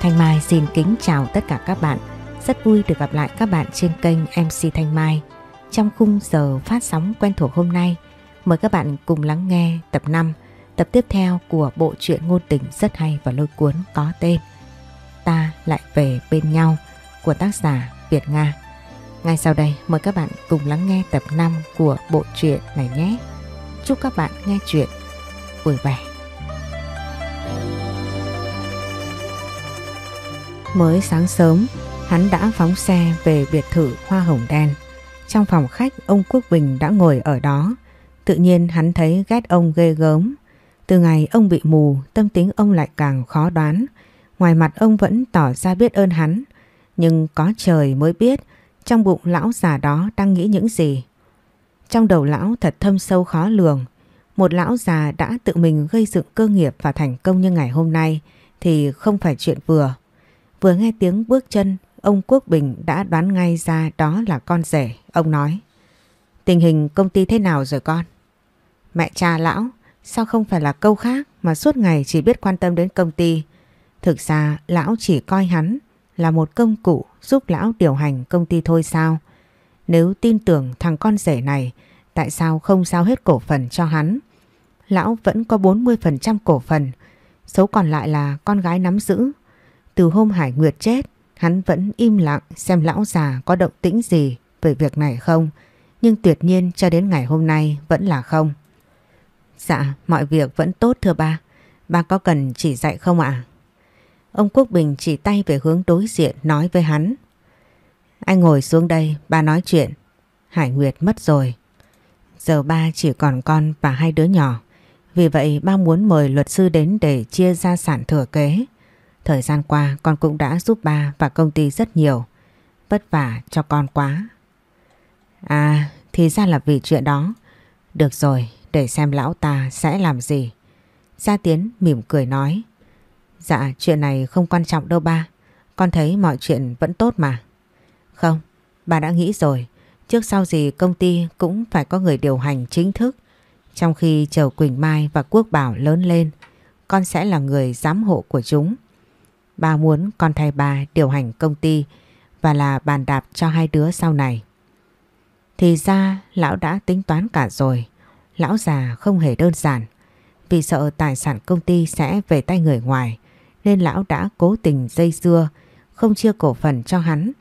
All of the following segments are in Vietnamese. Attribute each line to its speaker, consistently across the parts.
Speaker 1: Thanh Mai xin kính chào tất cả các bạn. Rất vui được gặp lại các bạn trên kênh MC Thanh Mai. Trong khung giờ phát sóng quen thuộc hôm nay, mời các bạn cùng lắng nghe tập 5, tập tiếp theo của bộ truyện ngôn tình rất hay và lôi cuốn có tên Ta lại về bên nhau của tác giả Việt Nga. Ngay sau đây mời các bạn cùng lắng nghe tập 5 của bộ truyện này nhé. Chúc các bạn nghe chuyện vui vẻ. Mới sáng sớm, hắn đã phóng xe về biệt thự hoa hồng đen. Trong phòng khách, ông Quốc Bình đã ngồi ở đó. Tự nhiên hắn thấy ghét ông ghê gớm. Từ ngày ông bị mù, tâm tính ông lại càng khó đoán. Ngoài mặt ông vẫn tỏ ra biết ơn hắn. Nhưng có trời mới biết trong bụng lão già đó đang nghĩ những gì. Trong đầu lão thật thâm sâu khó lường. Một lão già đã tự mình gây dựng cơ nghiệp và thành công như ngày hôm nay thì không phải chuyện vừa. Vừa nghe tiếng bước chân, ông Quốc Bình đã đoán ngay ra đó là con rể. Ông nói, tình hình công ty thế nào rồi con? Mẹ cha lão, sao không phải là câu khác mà suốt ngày chỉ biết quan tâm đến công ty. Thực ra lão chỉ coi hắn là một công cụ giúp lão điều hành công ty thôi sao? Nếu tin tưởng thằng con rể này, tại sao không giao hết cổ phần cho hắn? Lão vẫn có 40% cổ phần, số còn lại là con gái nắm giữ. Từ hôm Hải Nguyệt chết, hắn vẫn im lặng xem lão già có động tĩnh gì về việc này không, nhưng tuyệt nhiên cho đến ngày hôm nay vẫn là không. Dạ, mọi việc vẫn tốt thưa ba. Ba có cần chỉ dạy không ạ? Ông Quốc Bình chỉ tay về hướng đối diện nói với hắn. Anh ngồi xuống đây, ba nói chuyện. Hải Nguyệt mất rồi. Giờ ba chỉ còn con và hai đứa nhỏ. Vì vậy ba muốn mời luật sư đến để chia gia sản thừa kế. Thời gian qua con cũng đã giúp ba và công ty rất nhiều. Vất vả cho con quá. À, thì ra là vì chuyện đó. Được rồi, để xem lão ta sẽ làm gì. Gia Tiến mỉm cười nói. Dạ, chuyện này không quan trọng đâu ba. Con thấy mọi chuyện vẫn tốt mà. Không, bà đã nghĩ rồi. Trước sau gì công ty cũng phải có người điều hành chính thức. Trong khi chờ Quỳnh Mai và Quốc Bảo lớn lên, con sẽ là người giám hộ của chúng. Ba muốn con thay ba điều hành công ty và là bàn đạp cho hai đứa sau này. Thì ra lão đã tính toán cả rồi. Lão già không hề đơn giản. Vì sợ tài sản công ty sẽ về tay người ngoài, nên lão đã cố tình dây dưa, không chia cổ phần cho hắn,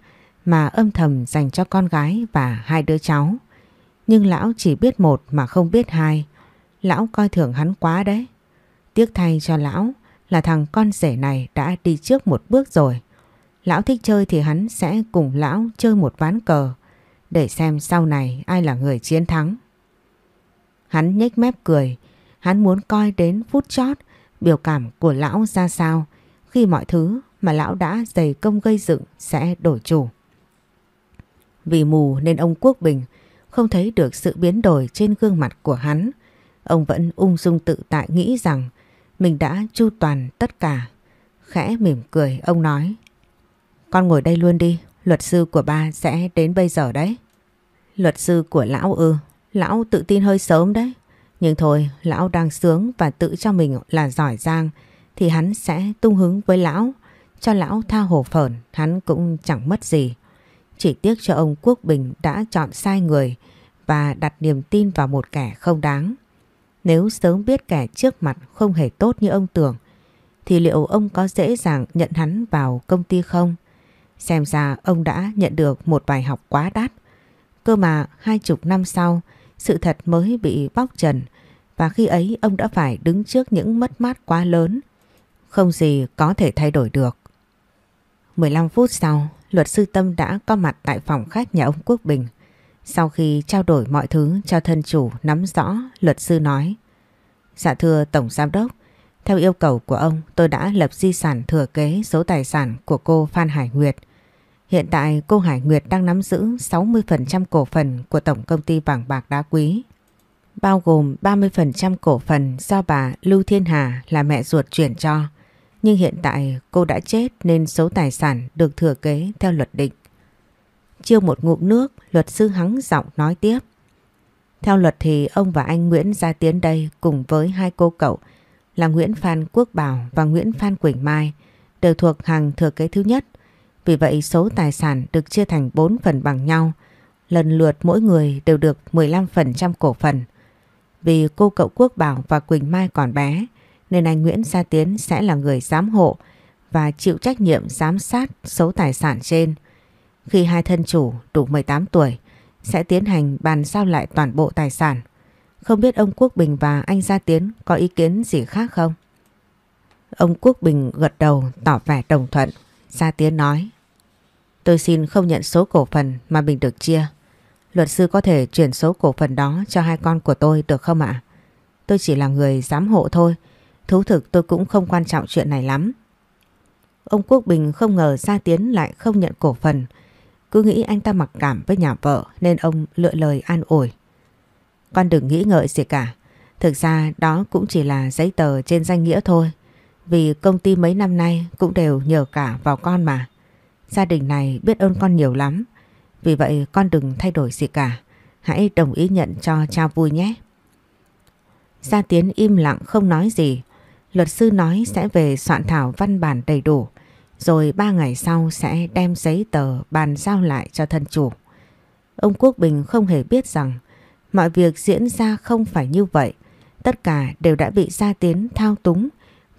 Speaker 1: mà âm thầm dành cho con gái và hai đứa cháu. Nhưng lão chỉ biết một mà không biết hai. Lão coi thường hắn quá đấy. Tiếc thay cho lão là thằng con rể này đã đi trước một bước rồi. Lão thích chơi thì hắn sẽ cùng lão chơi một ván cờ để xem sau này ai là người chiến thắng. Hắn nhếch mép cười, hắn muốn coi đến phút chót biểu cảm của lão ra sao khi mọi thứ mà lão đã dày công gây dựng sẽ đổi chủ. Vì mù nên ông Quốc Bình không thấy được sự biến đổi trên gương mặt của hắn. Ông vẫn ung dung tự tại nghĩ rằng mình đã chu toàn tất cả. Khẽ mỉm cười ông nói Con ngồi đây luôn đi, luật sư của ba sẽ đến bây giờ đấy. Luật sư của lão ư, lão tự tin hơi sớm đấy. Nhưng thôi, lão đang sướng và tự cho mình là giỏi giang thì hắn sẽ tung hứng với lão. Cho lão tha hồ phởn, hắn cũng chẳng mất gì. Chỉ tiếc cho ông Quốc Bình đã chọn sai người và đặt niềm tin vào một kẻ không đáng. Nếu sớm biết kẻ trước mặt không hề tốt như ông tưởng, thì liệu ông có dễ dàng nhận hắn vào công ty không? Xem ra ông đã nhận được một bài học quá đắt. Cơ mà hai chục năm sau, sự thật mới bị bóc trần và khi ấy ông đã phải đứng trước những mất mát quá lớn. Không gì có thể thay đổi được. 15 phút sau, luật sư Tâm đã có mặt tại phòng khách nhà ông Quốc Bình. Sau khi trao đổi mọi thứ cho thân chủ nắm rõ, luật sư nói Dạ thưa Tổng Giám Đốc, theo yêu cầu của ông tôi đã lập di sản thừa kế số tài sản của cô Phan Hải Nguyệt. Hiện tại cô Hải Nguyệt đang nắm giữ 60% cổ phần của Tổng Công ty Vàng Bạc Đá Quý. Bao gồm 30% cổ phần do bà Lưu Thiên Hà là mẹ ruột chuyển cho. Nhưng hiện tại cô đã chết nên số tài sản được thừa kế theo luật định. Chiêu một ngụm nước, luật sư hắng giọng nói tiếp. Theo luật thì ông và anh Nguyễn Gia Tiến đây cùng với hai cô cậu là Nguyễn Phan Quốc Bảo và Nguyễn Phan Quỳnh Mai đều thuộc hàng thừa kế thứ nhất. Vì vậy số tài sản được chia thành 4 phần bằng nhau, lần lượt mỗi người đều được 15% cổ phần. Vì cô cậu Quốc Bảo và Quỳnh Mai còn bé, nên anh Nguyễn Gia Tiến sẽ là người giám hộ và chịu trách nhiệm giám sát số tài sản trên. Khi hai thân chủ đủ 18 tuổi, sẽ tiến hành bàn giao lại toàn bộ tài sản. Không biết ông Quốc Bình và anh Gia Tiến có ý kiến gì khác không? Ông Quốc Bình gật đầu tỏ vẻ đồng thuận. Gia Tiến nói, Tôi xin không nhận số cổ phần mà mình được chia. Luật sư có thể chuyển số cổ phần đó cho hai con của tôi được không ạ? Tôi chỉ là người giám hộ thôi. Thú thực tôi cũng không quan trọng chuyện này lắm. Ông Quốc Bình không ngờ Gia Tiến lại không nhận cổ phần. Cứ nghĩ anh ta mặc cảm với nhà vợ nên ông lựa lời an ủi. Con đừng nghĩ ngợi gì cả. Thực ra đó cũng chỉ là giấy tờ trên danh nghĩa thôi. Vì công ty mấy năm nay cũng đều nhờ cả vào con mà. Gia đình này biết ơn con nhiều lắm. Vì vậy con đừng thay đổi gì cả. Hãy đồng ý nhận cho cha vui nhé. Gia Tiến im lặng không nói gì. Luật sư nói sẽ về soạn thảo văn bản đầy đủ. Rồi ba ngày sau sẽ đem giấy tờ bàn giao lại cho thân chủ. Ông Quốc Bình không hề biết rằng mọi việc diễn ra không phải như vậy. Tất cả đều đã bị Gia Tiến thao túng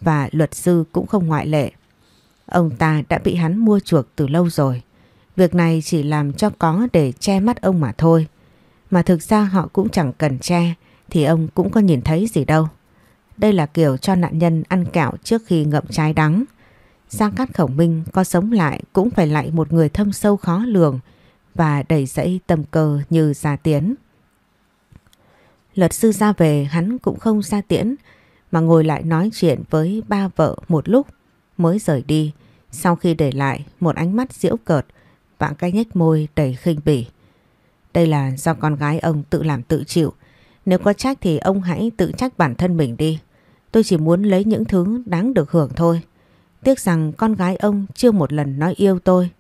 Speaker 1: và luật sư cũng không ngoại lệ. Ông ta đã bị hắn mua chuộc từ lâu rồi. Việc này chỉ làm cho có để che mắt ông mà thôi. Mà thực ra họ cũng chẳng cần che, thì ông cũng có nhìn thấy gì đâu. Đây là kiểu cho nạn nhân ăn kẹo trước khi ngậm trái đắng. Giang Cát Khổng Minh có sống lại cũng phải lại một người thâm sâu khó lường và đầy dẫy tầm cờ như Gia Tiến. Luật sư ra về, hắn cũng không ra tiễn, mà ngồi lại nói chuyện với ba vợ một lúc, mới rời đi, sau khi để lại một ánh mắt diễu cợt và cái nhếch môi đầy khinh bỉ. Đây là do con gái ông tự làm tự chịu. Nếu có trách thì ông hãy tự trách bản thân mình đi. Tôi chỉ muốn lấy những thứ đáng được hưởng thôi. Tiếc rằng con gái ông chưa một lần nói yêu tôi.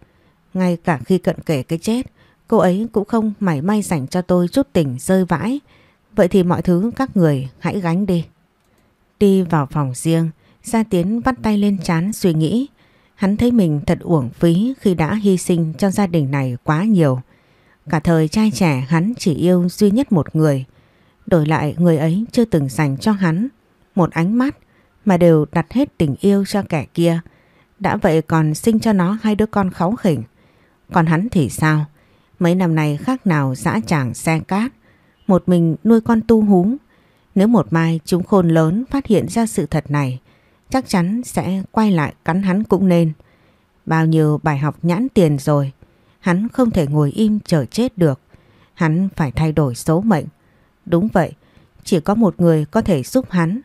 Speaker 1: Ngay cả khi cận kể cái chết, cô ấy cũng không mảy may dành cho tôi chút tình rơi vãi. Vậy thì mọi thứ các người hãy gánh đi. Đi vào phòng riêng, Gia Tiến bắt tay lên chán suy nghĩ. Hắn thấy mình thật uổng phí khi đã hy sinh cho gia đình này quá nhiều. Cả thời trai trẻ hắn chỉ yêu duy nhất một người. Đổi lại người ấy chưa từng dành cho hắn một ánh mắt mà đều đặt hết tình yêu cho kẻ kia. Đã vậy còn sinh cho nó hai đứa con kháu khỉnh. Còn hắn thì sao? Mấy năm này khác nào dã tràng xe cát. Một mình nuôi con tu hú. Nếu một mai chúng khôn lớn phát hiện ra sự thật này, chắc chắn sẽ quay lại cắn hắn cũng nên. Bao nhiêu bài học nhãn tiền rồi, hắn không thể ngồi im chờ chết được. Hắn phải thay đổi số mệnh. Đúng vậy, chỉ có một người có thể giúp hắn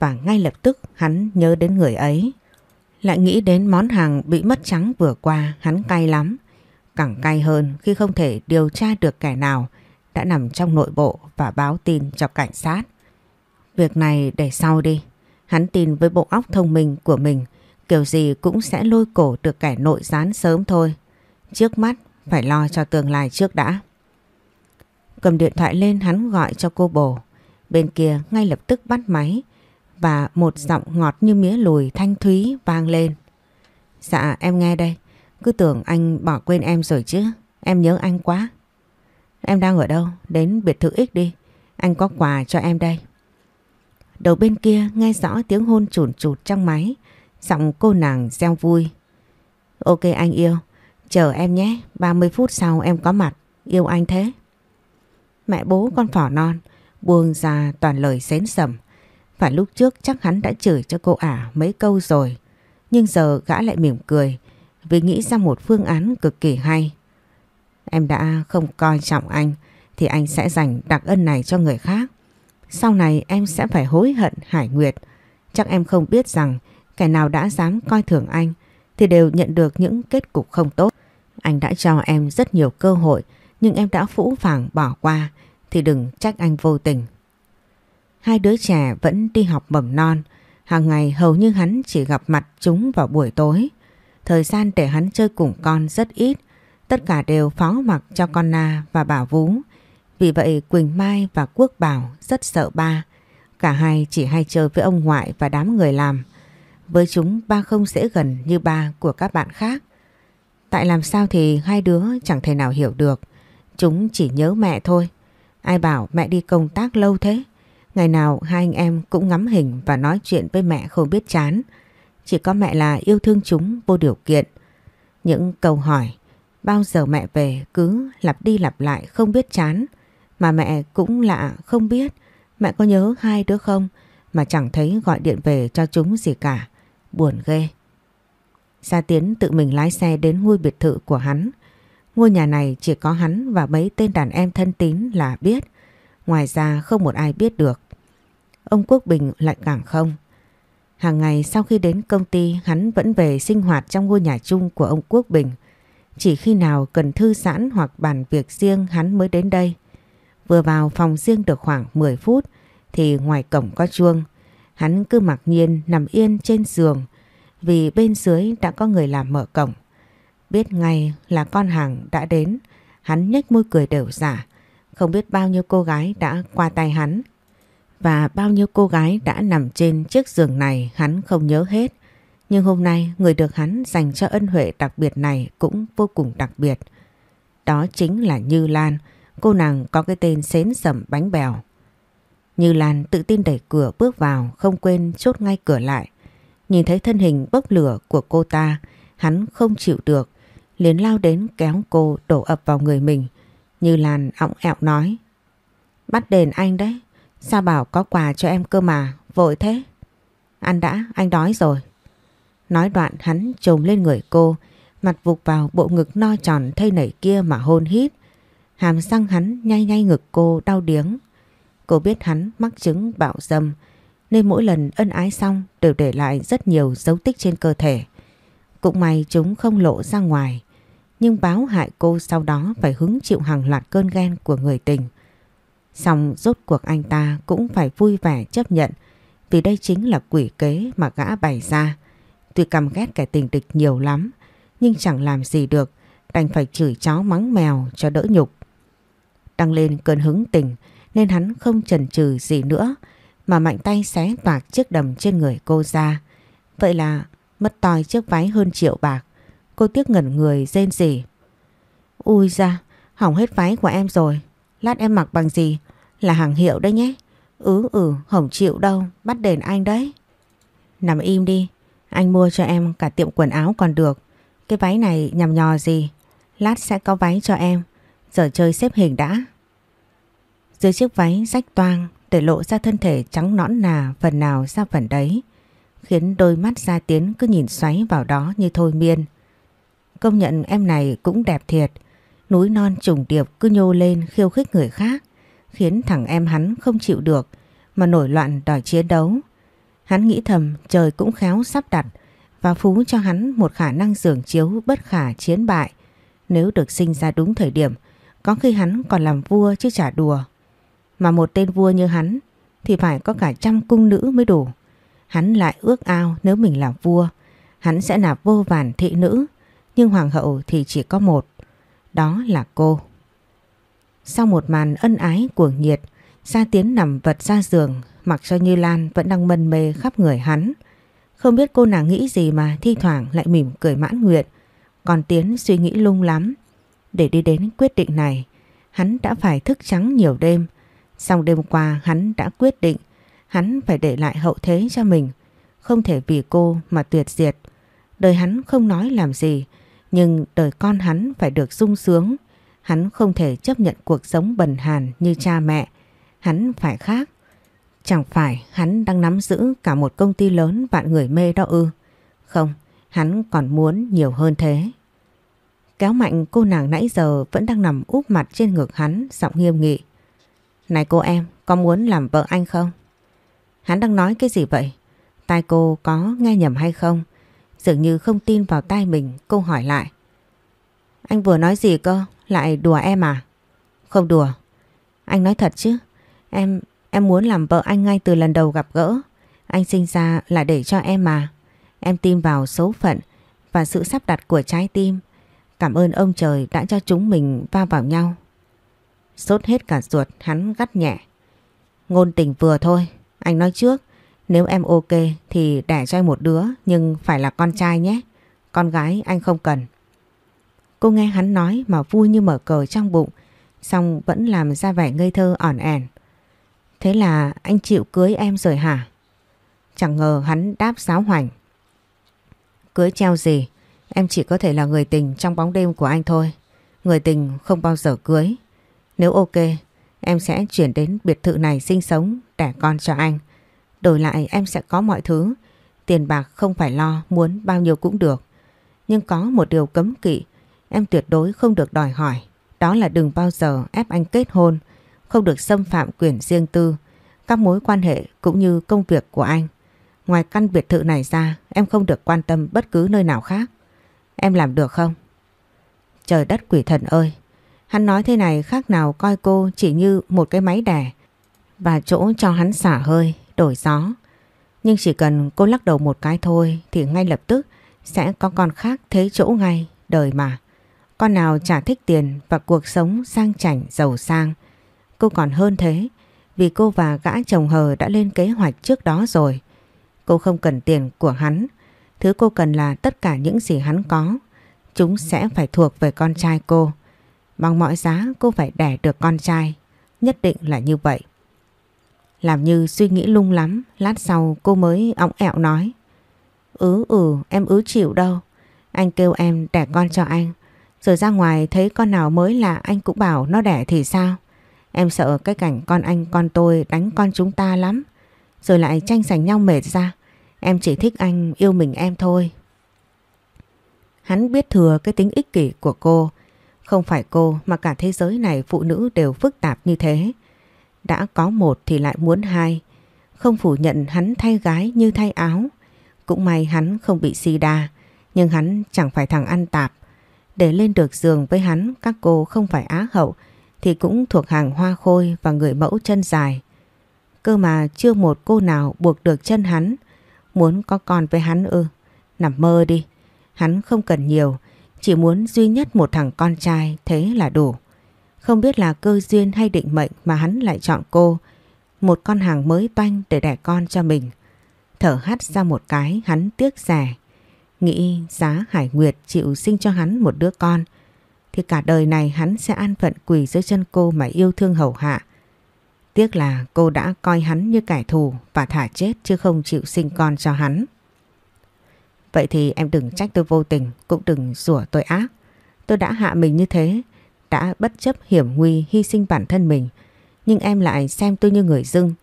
Speaker 1: và ngay lập tức hắn nhớ đến người ấy. Lại nghĩ đến món hàng bị mất trắng vừa qua, hắn cay lắm. Càng cay hơn khi không thể điều tra được kẻ nào đã nằm trong nội bộ và báo tin cho cảnh sát. Việc này để sau đi. Hắn tin với bộ óc thông minh của mình, kiểu gì cũng sẽ lôi cổ được kẻ nội gián sớm thôi. Trước mắt, phải lo cho tương lai trước đã. Cầm điện thoại lên, hắn gọi cho cô bồ. Bên kia ngay lập tức bắt máy và một giọng ngọt như mía lùi thanh thúy vang lên. Dạ em nghe đây, cứ tưởng anh bỏ quên em rồi chứ, em nhớ anh quá. Em đang ở đâu? Đến biệt thự X đi, anh có quà cho em đây. Đầu bên kia nghe rõ tiếng hôn chủn chụt trong máy, giọng cô nàng reo vui. Ok anh yêu, chờ em nhé, 30 phút sau em có mặt, yêu anh thế. Mẹ bố con phỏ non, buông ra toàn lời xến sầm. Phải lúc trước chắc hắn đã chửi cho cô ả mấy câu rồi. Nhưng giờ gã lại mỉm cười, vì nghĩ ra một phương án cực kỳ hay. Em đã không coi trọng anh, thì anh sẽ dành đặc ân này cho người khác. Sau này em sẽ phải hối hận, Hải Nguyệt. Chắc em không biết rằng kẻ nào đã dám coi thường anh, thì đều nhận được những kết cục không tốt. Anh đã cho em rất nhiều cơ hội, nhưng em đã phũ phàng bỏ qua, thì đừng trách anh vô tình. Hai đứa trẻ vẫn đi học mầm non, hàng ngày hầu như hắn chỉ gặp mặt chúng vào buổi tối. Thời gian để hắn chơi cùng con rất ít, tất cả đều phó mặc cho con Na và bà Vú. Vì vậy Quỳnh Mai và Quốc Bảo rất sợ ba. Cả hai chỉ hay chơi với ông ngoại và đám người làm. Với chúng ba không dễ gần như ba của các bạn khác. Tại làm sao thì hai đứa chẳng thể nào hiểu được. Chúng chỉ nhớ mẹ thôi. Ai bảo mẹ đi công tác lâu thế? Ngày nào hai anh em cũng ngắm hình và nói chuyện với mẹ không biết chán. Chỉ có mẹ là yêu thương chúng vô điều kiện. Những câu hỏi, bao giờ mẹ về cứ lặp đi lặp lại không biết chán. Mà mẹ cũng lạ không biết mẹ có nhớ hai đứa không mà chẳng thấy gọi điện về cho chúng gì cả. Buồn ghê. Gia Tiến tự mình lái xe đến ngôi biệt thự của hắn. Ngôi nhà này chỉ có hắn và mấy tên đàn em thân tín là biết. Ngoài ra không một ai biết được. Ông Quốc Bình lại càng không. Hàng ngày sau khi đến công ty hắn vẫn về sinh hoạt trong ngôi nhà chung của ông Quốc Bình. Chỉ khi nào cần thư giãn hoặc bàn việc riêng hắn mới đến đây. Vừa vào phòng riêng được khoảng 10 phút thì ngoài cổng có chuông. Hắn cứ mặc nhiên nằm yên trên giường vì bên dưới đã có người làm mở cổng. Biết ngay là con hàng đã đến, hắn nhếch môi cười đều giả. Không biết bao nhiêu cô gái đã qua tay hắn. Và bao nhiêu cô gái đã nằm trên chiếc giường này hắn không nhớ hết. Nhưng hôm nay người được hắn dành cho ân huệ đặc biệt này cũng vô cùng đặc biệt. Đó chính là Như Lan, cô nàng có cái tên xến sầm bánh bèo. Như Lan tự tin đẩy cửa bước vào không quên chốt ngay cửa lại. Nhìn thấy thân hình bốc lửa của cô ta, hắn không chịu được, liền lao đến kéo cô đổ ập vào người mình. Như Lan ọng ẹo nói. Bắt đền anh đấy, sao bảo có quà cho em cơ mà, vội thế. Ăn đã, anh đói rồi. Nói đoạn hắn trồm lên người cô, mặt vụt vào bộ ngực no tròn thây nảy kia mà hôn hít. Hàm răng hắn nhay nhay ngực cô đau điếng. Cô biết hắn mắc chứng bạo dâm, nên mỗi lần ân ái xong đều để lại rất nhiều dấu tích trên cơ thể. Cũng may chúng không lộ ra ngoài, nhưng báo hại cô sau đó phải hứng chịu hàng loạt cơn ghen của người tình. Xong rốt cuộc anh ta cũng phải vui vẻ chấp nhận, vì đây chính là quỷ kế mà gã bày ra. Tuy căm ghét kẻ tình địch nhiều lắm, nhưng chẳng làm gì được, đành phải chửi chó mắng mèo cho đỡ nhục. Đăng lên cơn hứng tình, nên hắn không chần chừ gì nữa, mà mạnh tay xé toạc chiếc đầm trên người cô ra. Vậy là mất toi chiếc váy hơn triệu bạc. Cô tiếc ngẩn người rên rỉ. Ui ra, hỏng hết váy của em rồi. Lát em mặc bằng gì? Là hàng hiệu đấy nhé. Ừ ừ, hỏng chịu đâu, bắt đền anh đấy. Nằm im đi, anh mua cho em cả tiệm quần áo còn được. Cái váy này nhằm nhò gì? Lát sẽ có váy cho em. Giờ chơi xếp hình đã. Dưới chiếc váy rách toang để lộ ra thân thể trắng nõn nà phần nào ra phần đấy, khiến đôi mắt Gia Tiến cứ nhìn xoáy vào đó như thôi miên. Công nhận em này cũng đẹp thiệt, núi non trùng điệp cứ nhô lên khiêu khích người khác, khiến thằng em hắn không chịu được mà nổi loạn đòi chiến đấu. Hắn nghĩ thầm trời cũng khéo sắp đặt và phú cho hắn một khả năng dường chiếu bất khả chiến bại. Nếu được sinh ra đúng thời điểm, có khi hắn còn làm vua chứ chả đùa. Mà một tên vua như hắn thì phải có cả trăm cung nữ mới đủ. Hắn lại ước ao nếu mình làm vua, hắn sẽ nạp vô vàn thị nữ, nhưng hoàng hậu thì chỉ có một, đó là cô. Sau một màn ân ái cuồng nhiệt, Gia Tiến nằm vật ra giường, mặc cho Như Lan vẫn đang mân mê khắp người hắn. Không biết cô nàng nghĩ gì mà thi thoảng lại mỉm cười mãn nguyện, còn Tiến suy nghĩ lung lắm. Để đi đến quyết định này, hắn đã phải thức trắng nhiều đêm, Xong đêm qua hắn đã quyết định hắn phải để lại hậu thế cho mình. Không thể vì cô mà tuyệt diệt. Đời hắn không nói làm gì, nhưng đời con hắn phải được sung sướng. Hắn không thể chấp nhận cuộc sống bần hàn như cha mẹ. Hắn phải khác. Chẳng phải hắn đang nắm giữ cả một công ty lớn vạn người mê đó ư. Không, hắn còn muốn nhiều hơn thế. Kéo mạnh cô nàng nãy giờ vẫn đang nằm úp mặt trên ngực hắn, giọng nghiêm nghị. Này cô em, có muốn làm vợ anh không? Hắn đang nói cái gì vậy? Tai cô có nghe nhầm hay không? Dường như không tin vào tai mình, cô hỏi lại. Anh vừa nói gì cơ? Lại đùa em à? Không đùa. Anh nói thật chứ. Em em muốn làm vợ anh ngay từ lần đầu gặp gỡ. Anh sinh ra là để cho em mà. Em tin vào số phận và sự sắp đặt của trái tim. Cảm ơn ông trời đã cho chúng mình va vào nhau. Sốt hết cả ruột hắn gắt nhẹ. Ngôn tình vừa thôi, anh nói trước, nếu em ok thì đẻ cho em một đứa nhưng phải là con trai nhé. Con gái anh không cần. Cô nghe hắn nói mà vui như mở cờ trong bụng, xong vẫn làm ra vẻ ngây thơ ỏn ẻn. Thế là anh chịu cưới em rồi hả? Chẳng ngờ hắn đáp sáo hoành. Cưới treo gì, em chỉ có thể là người tình trong bóng đêm của anh thôi. Người tình không bao giờ cưới. Nếu ok, em sẽ chuyển đến biệt thự này sinh sống, đẻ con cho anh. Đổi lại em sẽ có mọi thứ, tiền bạc không phải lo, muốn bao nhiêu cũng được. Nhưng có một điều cấm kỵ, em tuyệt đối không được đòi hỏi. Đó là đừng bao giờ ép anh kết hôn, không được xâm phạm quyền riêng tư, các mối quan hệ cũng như công việc của anh. Ngoài căn biệt thự này ra, em không được quan tâm bất cứ nơi nào khác. Em làm được không? Trời đất quỷ thần ơi! Hắn nói thế này khác nào coi cô chỉ như một cái máy đẻ và chỗ cho hắn xả hơi, đổi gió. Nhưng chỉ cần cô lắc đầu một cái thôi thì ngay lập tức sẽ có con khác thế chỗ ngay, đời mà. Con nào chả thích tiền và cuộc sống sang chảnh giàu sang. Cô còn hơn thế vì cô và gã chồng hờ đã lên kế hoạch trước đó rồi. Cô không cần tiền của hắn. Thứ cô cần là tất cả những gì hắn có. Chúng sẽ phải thuộc về con trai cô. Bằng mọi giá cô phải đẻ được con trai. Nhất định là như vậy. Làm như suy nghĩ lung lắm. Lát sau cô mới ống ẹo nói. Ừ ừ em ứ chịu đâu. Anh kêu em đẻ con cho anh. Rồi ra ngoài thấy con nào mới lạ, anh cũng bảo nó đẻ thì sao? Em sợ cái cảnh con anh, con tôi đánh con chúng ta lắm. Rồi lại tranh giành nhau mệt ra. Em chỉ thích anh yêu mình em thôi. Hắn biết thừa cái tính ích kỷ của cô. Không phải cô, mà cả thế giới này phụ nữ đều phức tạp như thế. Đã có một thì lại muốn hai. Không phủ nhận hắn thay gái như thay áo. Cũng may hắn không bị si đa. Nhưng hắn chẳng phải thằng ăn tạp. Để lên được giường với hắn, các cô không phải á hậu, thì cũng thuộc hàng hoa khôi và người mẫu chân dài. Cơ mà chưa một cô nào buộc được chân hắn. Muốn có con với hắn ư. Nằm mơ đi. Hắn không cần nhiều. Chỉ muốn duy nhất một thằng con trai, thế là đủ. Không biết là cơ duyên hay định mệnh mà hắn lại chọn cô. Một con hàng mới banh để đẻ con cho mình. Thở hắt ra một cái hắn tiếc rẻ. Nghĩ giá Hải Nguyệt chịu sinh cho hắn một đứa con thì cả đời này hắn sẽ an phận quỳ dưới chân cô mà yêu thương hầu hạ. Tiếc là cô đã coi hắn như kẻ thù và thả chết chứ không chịu sinh con cho hắn. Vậy thì em đừng trách tôi vô tình, cũng đừng rủa tôi ác. Tôi đã hạ mình như thế, đã bất chấp hiểm nguy hy sinh bản thân mình. Nhưng em lại xem tôi như người dưng.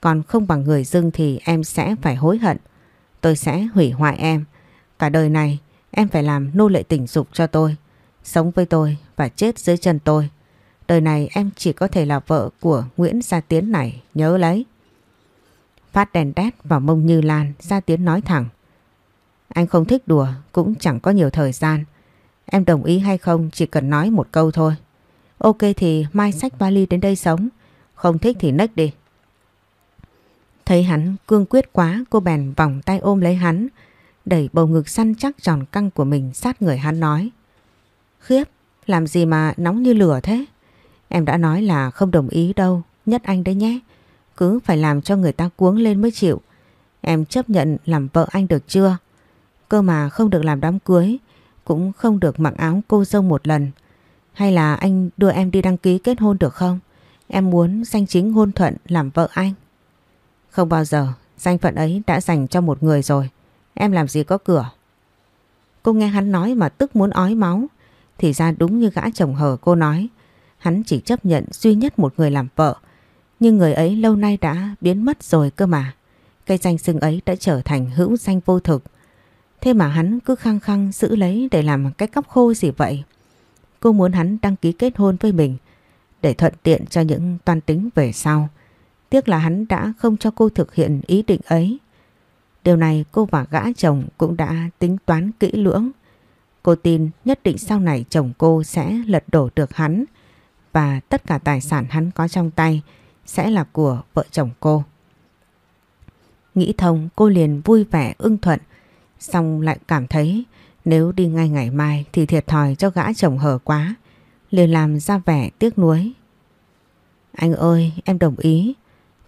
Speaker 1: Còn không bằng người dưng thì em sẽ phải hối hận. Tôi sẽ hủy hoại em. Cả đời này em phải làm nô lệ tình dục cho tôi. Sống với tôi và chết dưới chân tôi. Đời này em chỉ có thể là vợ của Nguyễn Gia Tiến này, nhớ lấy. Phát đèn đét vào mông Như Lan, Gia Tiến nói thẳng. Anh không thích đùa, cũng chẳng có nhiều thời gian. Em đồng ý hay không chỉ cần nói một câu thôi. Ok thì mai sách vali đến đây sống, không thích thì nách đi. Thấy hắn cương quyết quá, cô bèn vòng tay ôm lấy hắn, đẩy bầu ngực săn chắc tròn căng của mình sát người hắn nói. Khiếp, làm gì mà nóng như lửa thế? Em đã nói là không đồng ý đâu, nhất anh đấy nhé. Cứ phải làm cho người ta cuống lên mới chịu. Em chấp nhận làm vợ anh được chưa? Cơ mà không được làm đám cưới, cũng không được mặc áo cô dâu một lần. Hay là anh đưa em đi đăng ký kết hôn được không? Em muốn danh chính hôn thuận làm vợ anh. Không bao giờ, danh phận ấy đã dành cho một người rồi. Em làm gì có cửa. Cô nghe hắn nói mà tức muốn ói máu. Thì ra đúng như gã chồng hờ cô nói. Hắn chỉ chấp nhận duy nhất một người làm vợ. Nhưng người ấy lâu nay đã biến mất rồi cơ mà. Cây danh xưng ấy đã trở thành hữu danh vô thực. Thế mà hắn cứ khăng khăng giữ lấy để làm cái cắp khô gì vậy? Cô muốn hắn đăng ký kết hôn với mình, để thuận tiện cho những toan tính về sau. Tiếc là hắn đã không cho cô thực hiện ý định ấy. Điều này cô và gã chồng cũng đã tính toán kỹ lưỡng. Cô tin nhất định sau này chồng cô sẽ lật đổ được hắn, và tất cả tài sản hắn có trong tay sẽ là của vợ chồng cô. Nghĩ thông, cô liền vui vẻ, ưng thuận xong lại cảm thấy nếu đi ngay ngày mai thì thiệt thòi cho gã chồng hở quá liền làm ra vẻ tiếc nuối. Anh ơi em đồng ý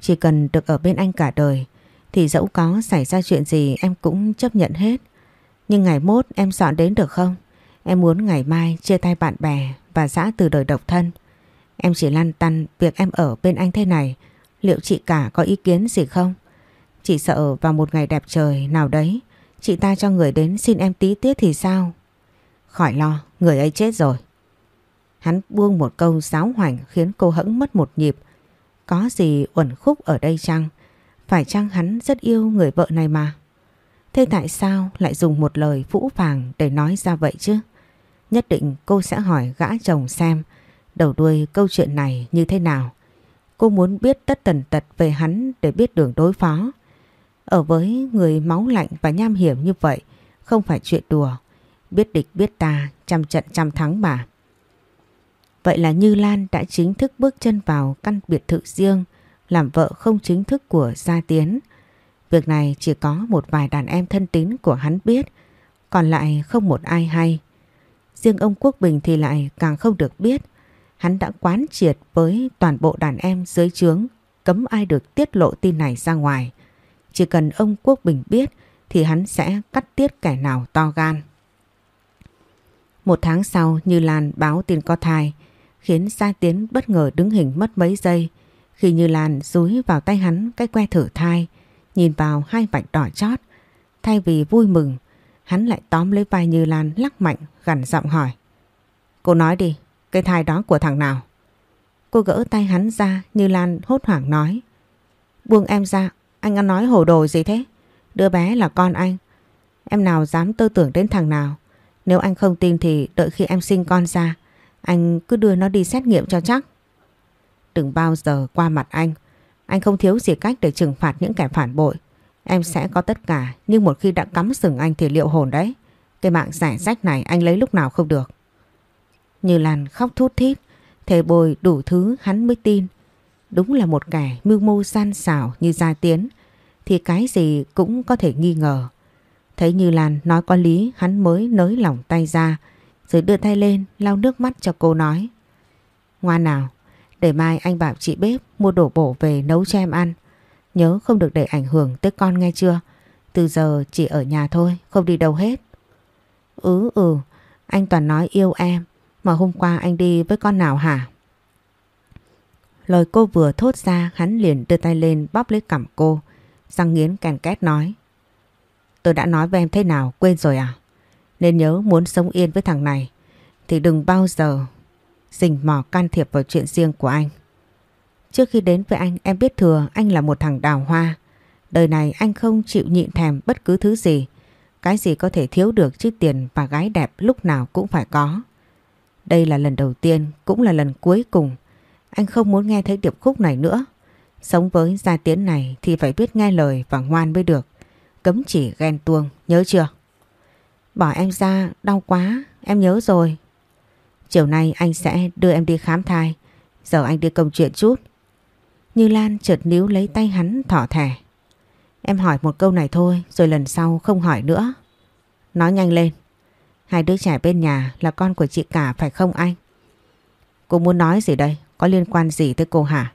Speaker 1: chỉ cần được ở bên anh cả đời thì dẫu có xảy ra chuyện gì em cũng chấp nhận hết. Nhưng ngày mốt em dọn đến được không? Em muốn ngày mai chia tay bạn bè và giã từ đời độc thân. Em chỉ lăn tăn việc em ở bên anh thế này, liệu chị cả có ý kiến gì không? Chị sợ vào một ngày đẹp trời nào đấy, chị ta cho người đến xin em tí tiết thì sao? Khỏi lo, người ấy chết rồi. Hắn buông một câu giáo hoành khiến cô hững mất một nhịp. Có gì uẩn khúc ở đây chăng? Phải chăng hắn rất yêu người vợ này mà? Thế tại sao lại dùng một lời phũ phàng để nói ra vậy chứ? Nhất định cô sẽ hỏi gã chồng xem đầu đuôi câu chuyện này như thế nào. Cô muốn biết tất tần tật về hắn để biết đường đối phó. Ở với người máu lạnh và nham hiểm như vậy không phải chuyện đùa. Biết địch biết ta, trăm trận trăm thắng mà. Vậy là Như Lan đã chính thức bước chân vào căn biệt thự riêng, làm vợ không chính thức của Gia Tiến. Việc này chỉ có một vài đàn em thân tín của hắn biết, còn lại không một ai hay. Riêng ông Quốc Bình thì lại càng không được biết. Hắn đã quán triệt với toàn bộ đàn em dưới trướng, cấm ai được tiết lộ tin này ra ngoài. Chỉ cần ông Quốc Bình biết thì hắn sẽ cắt tiết kẻ nào to gan. Một tháng sau Như Lan báo tin có thai khiến Gia Tiến bất ngờ đứng hình mất mấy giây khi Như Lan rúi vào tay hắn cái que thử thai nhìn vào hai vạch đỏ chót. Thay vì vui mừng hắn lại tóm lấy vai Như Lan lắc mạnh gằn giọng hỏi Cô nói đi, cái thai đó của thằng nào? Cô gỡ tay hắn ra Như Lan hốt hoảng nói Buông em ra, anh ăn nói hồ đồ gì thế? Đứa bé là con anh Em nào dám tư tưởng đến thằng nào nếu anh không tin thì đợi khi em sinh con ra, anh cứ đưa nó đi xét nghiệm cho chắc. Đừng bao giờ qua mặt anh. Anh không thiếu gì cách để trừng phạt những kẻ phản bội. Em sẽ có tất cả, nhưng một khi đã cắm sừng anh thì liệu hồn đấy. Cái mạng giải rách này anh lấy lúc nào không được. Như Lan khóc thút thít, thề bồi đủ thứ hắn mới tin. Đúng là một kẻ mưu mô gian xảo như Gia Tiến, thì cái gì cũng có thể nghi ngờ. Thấy Như Lan nói có lý hắn mới nới lỏng tay ra rồi đưa tay lên lau nước mắt cho cô nói. Ngoan nào, để mai anh bảo chị bếp mua đổ bổ về nấu cho em ăn. Nhớ không được để ảnh hưởng tới con nghe chưa? Từ giờ chị ở nhà thôi, không đi đâu hết. Ừ ừ, anh toàn nói yêu em, mà hôm qua anh đi với con nào hả? Lời cô vừa thốt ra hắn liền đưa tay lên bóp lấy cằm cô, răng nghiến kèn két nói. Tôi đã nói với em thế nào quên rồi à? Nên nhớ muốn sống yên với thằng này thì đừng bao giờ rình mò can thiệp vào chuyện riêng của anh. Trước khi đến với anh em biết thừa anh là một thằng đào hoa. Đời này anh không chịu nhịn thèm bất cứ thứ gì. Cái gì có thể thiếu được chứ tiền và gái đẹp lúc nào cũng phải có. Đây là lần đầu tiên cũng là lần cuối cùng. Anh không muốn nghe thấy điệp khúc này nữa. Sống với gia tiến này thì phải biết nghe lời và ngoan mới được. Cấm chỉ ghen tuông, nhớ chưa? Bỏ em ra, đau quá, em nhớ rồi. Chiều nay anh sẽ đưa em đi khám thai. Giờ anh đi công chuyện chút. Như Lan chợt níu lấy tay hắn thỏ thẻ. Em hỏi một câu này thôi rồi lần sau không hỏi nữa. Nói nhanh lên. Hai đứa trẻ bên nhà là con của chị cả phải không anh? Cô muốn nói gì đây? Có liên quan gì tới cô hả?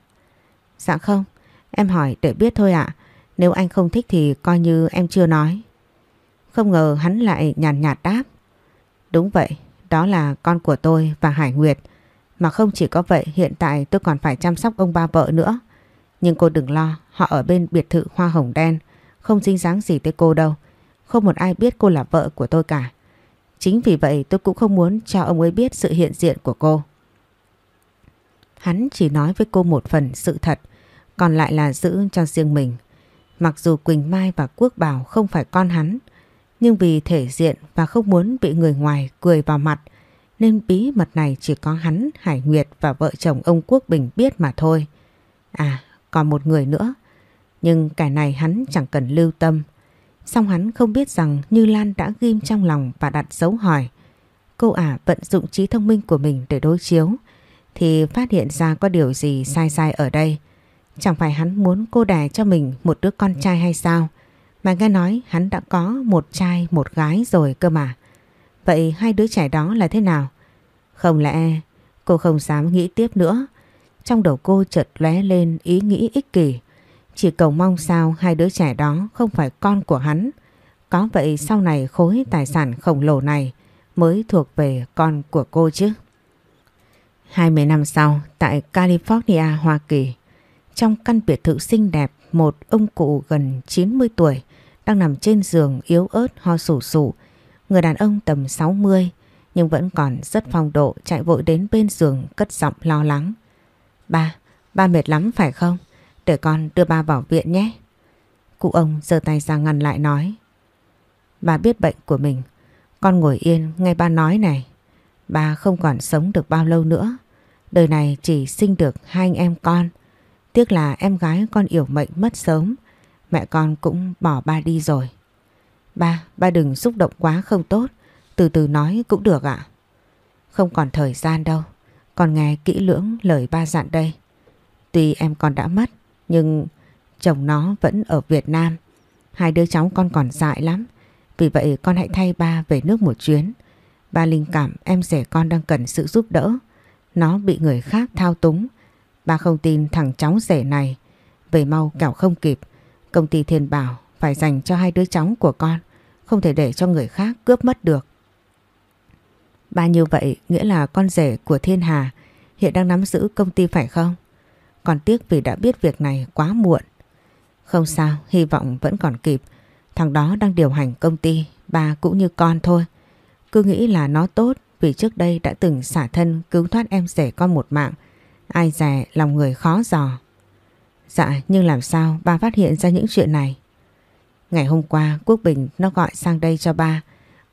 Speaker 1: Dạ không. Em hỏi để biết thôi ạ. Nếu anh không thích thì coi như em chưa nói. Không ngờ hắn lại nhàn nhạt, nhạt đáp. Đúng vậy, đó là con của tôi và Hải Nguyệt. Mà không chỉ có vậy, hiện tại tôi còn phải chăm sóc ông ba vợ nữa. Nhưng cô đừng lo, họ ở bên biệt thự hoa hồng đen, không dính dáng gì tới cô đâu. Không một ai biết cô là vợ của tôi cả. Chính vì vậy tôi cũng không muốn cho ông ấy biết sự hiện diện của cô. Hắn chỉ nói với cô một phần sự thật, còn lại là giữ cho riêng mình. Mặc dù Quỳnh Mai và Quốc Bảo không phải con hắn, nhưng vì thể diện và không muốn bị người ngoài cười vào mặt, nên bí mật này chỉ có hắn, Hải Nguyệt và vợ chồng ông Quốc Bình biết mà thôi. À, còn một người nữa, nhưng cái này hắn chẳng cần lưu tâm. Xong hắn không biết rằng Như Lan đã ghim trong lòng và đặt dấu hỏi. Cô ả vận dụng trí thông minh của mình để đối chiếu, thì phát hiện ra có điều gì sai sai ở đây. Chẳng phải hắn muốn cô đẻ cho mình một đứa con trai hay sao? Mà nghe nói hắn đã có một trai, một gái rồi cơ mà. Vậy hai đứa trẻ đó là thế nào? Không lẽ cô không dám nghĩ tiếp nữa? Trong đầu cô chợt lóe lên ý nghĩ ích kỷ. Chỉ cầu mong sao hai đứa trẻ đó không phải con của hắn. Có vậy sau này khối tài sản khổng lồ này mới thuộc về con của cô chứ. 20 năm sau, tại California, Hoa Kỳ, trong căn biệt thự xinh đẹp, một ông cụ gần 90 tuổi đang nằm trên giường yếu ớt ho sủ sủ. Người đàn ông tầm 60 nhưng vẫn còn rất phong độ chạy vội đến bên giường cất giọng lo lắng. Ba, ba mệt lắm phải không? Để con đưa ba vào viện nhé. Cụ ông giơ tay ra ngăn lại nói. Ba biết bệnh của mình. Con ngồi yên nghe ba nói này bà không còn sống được bao lâu nữa. Đời này chỉ sinh được hai anh em con. Tiếc là em gái con yểu mệnh mất sớm. Mẹ con cũng bỏ ba đi rồi. Ba, ba đừng xúc động quá không tốt. Từ từ nói cũng được ạ. Không còn thời gian đâu. Con nghe kỹ lưỡng lời ba dặn đây. Tuy em con đã mất, nhưng chồng nó vẫn ở Việt Nam. Hai đứa cháu con còn dại lắm. Vì vậy con hãy thay ba về nước một chuyến. Ba linh cảm em rể con đang cần sự giúp đỡ. Nó bị người khác thao túng. Ba không tin thằng cháu rể này. Về mau kẻo không kịp. Công ty Thiên Bảo phải dành cho hai đứa cháu của con. Không thể để cho người khác cướp mất được. Ba như vậy nghĩa là con rể của Thiên Hà hiện đang nắm giữ công ty phải không? Còn tiếc vì đã biết việc này quá muộn. Không sao, hy vọng vẫn còn kịp. Thằng đó đang điều hành công ty, ba cũng như con thôi. Cứ nghĩ là nó tốt vì trước đây đã từng xả thân cứu thoát em rể con một mạng. Ai dè lòng người khó dò. Dạ nhưng làm sao ba phát hiện ra những chuyện này? Ngày hôm qua Quốc Bình nó gọi sang đây cho ba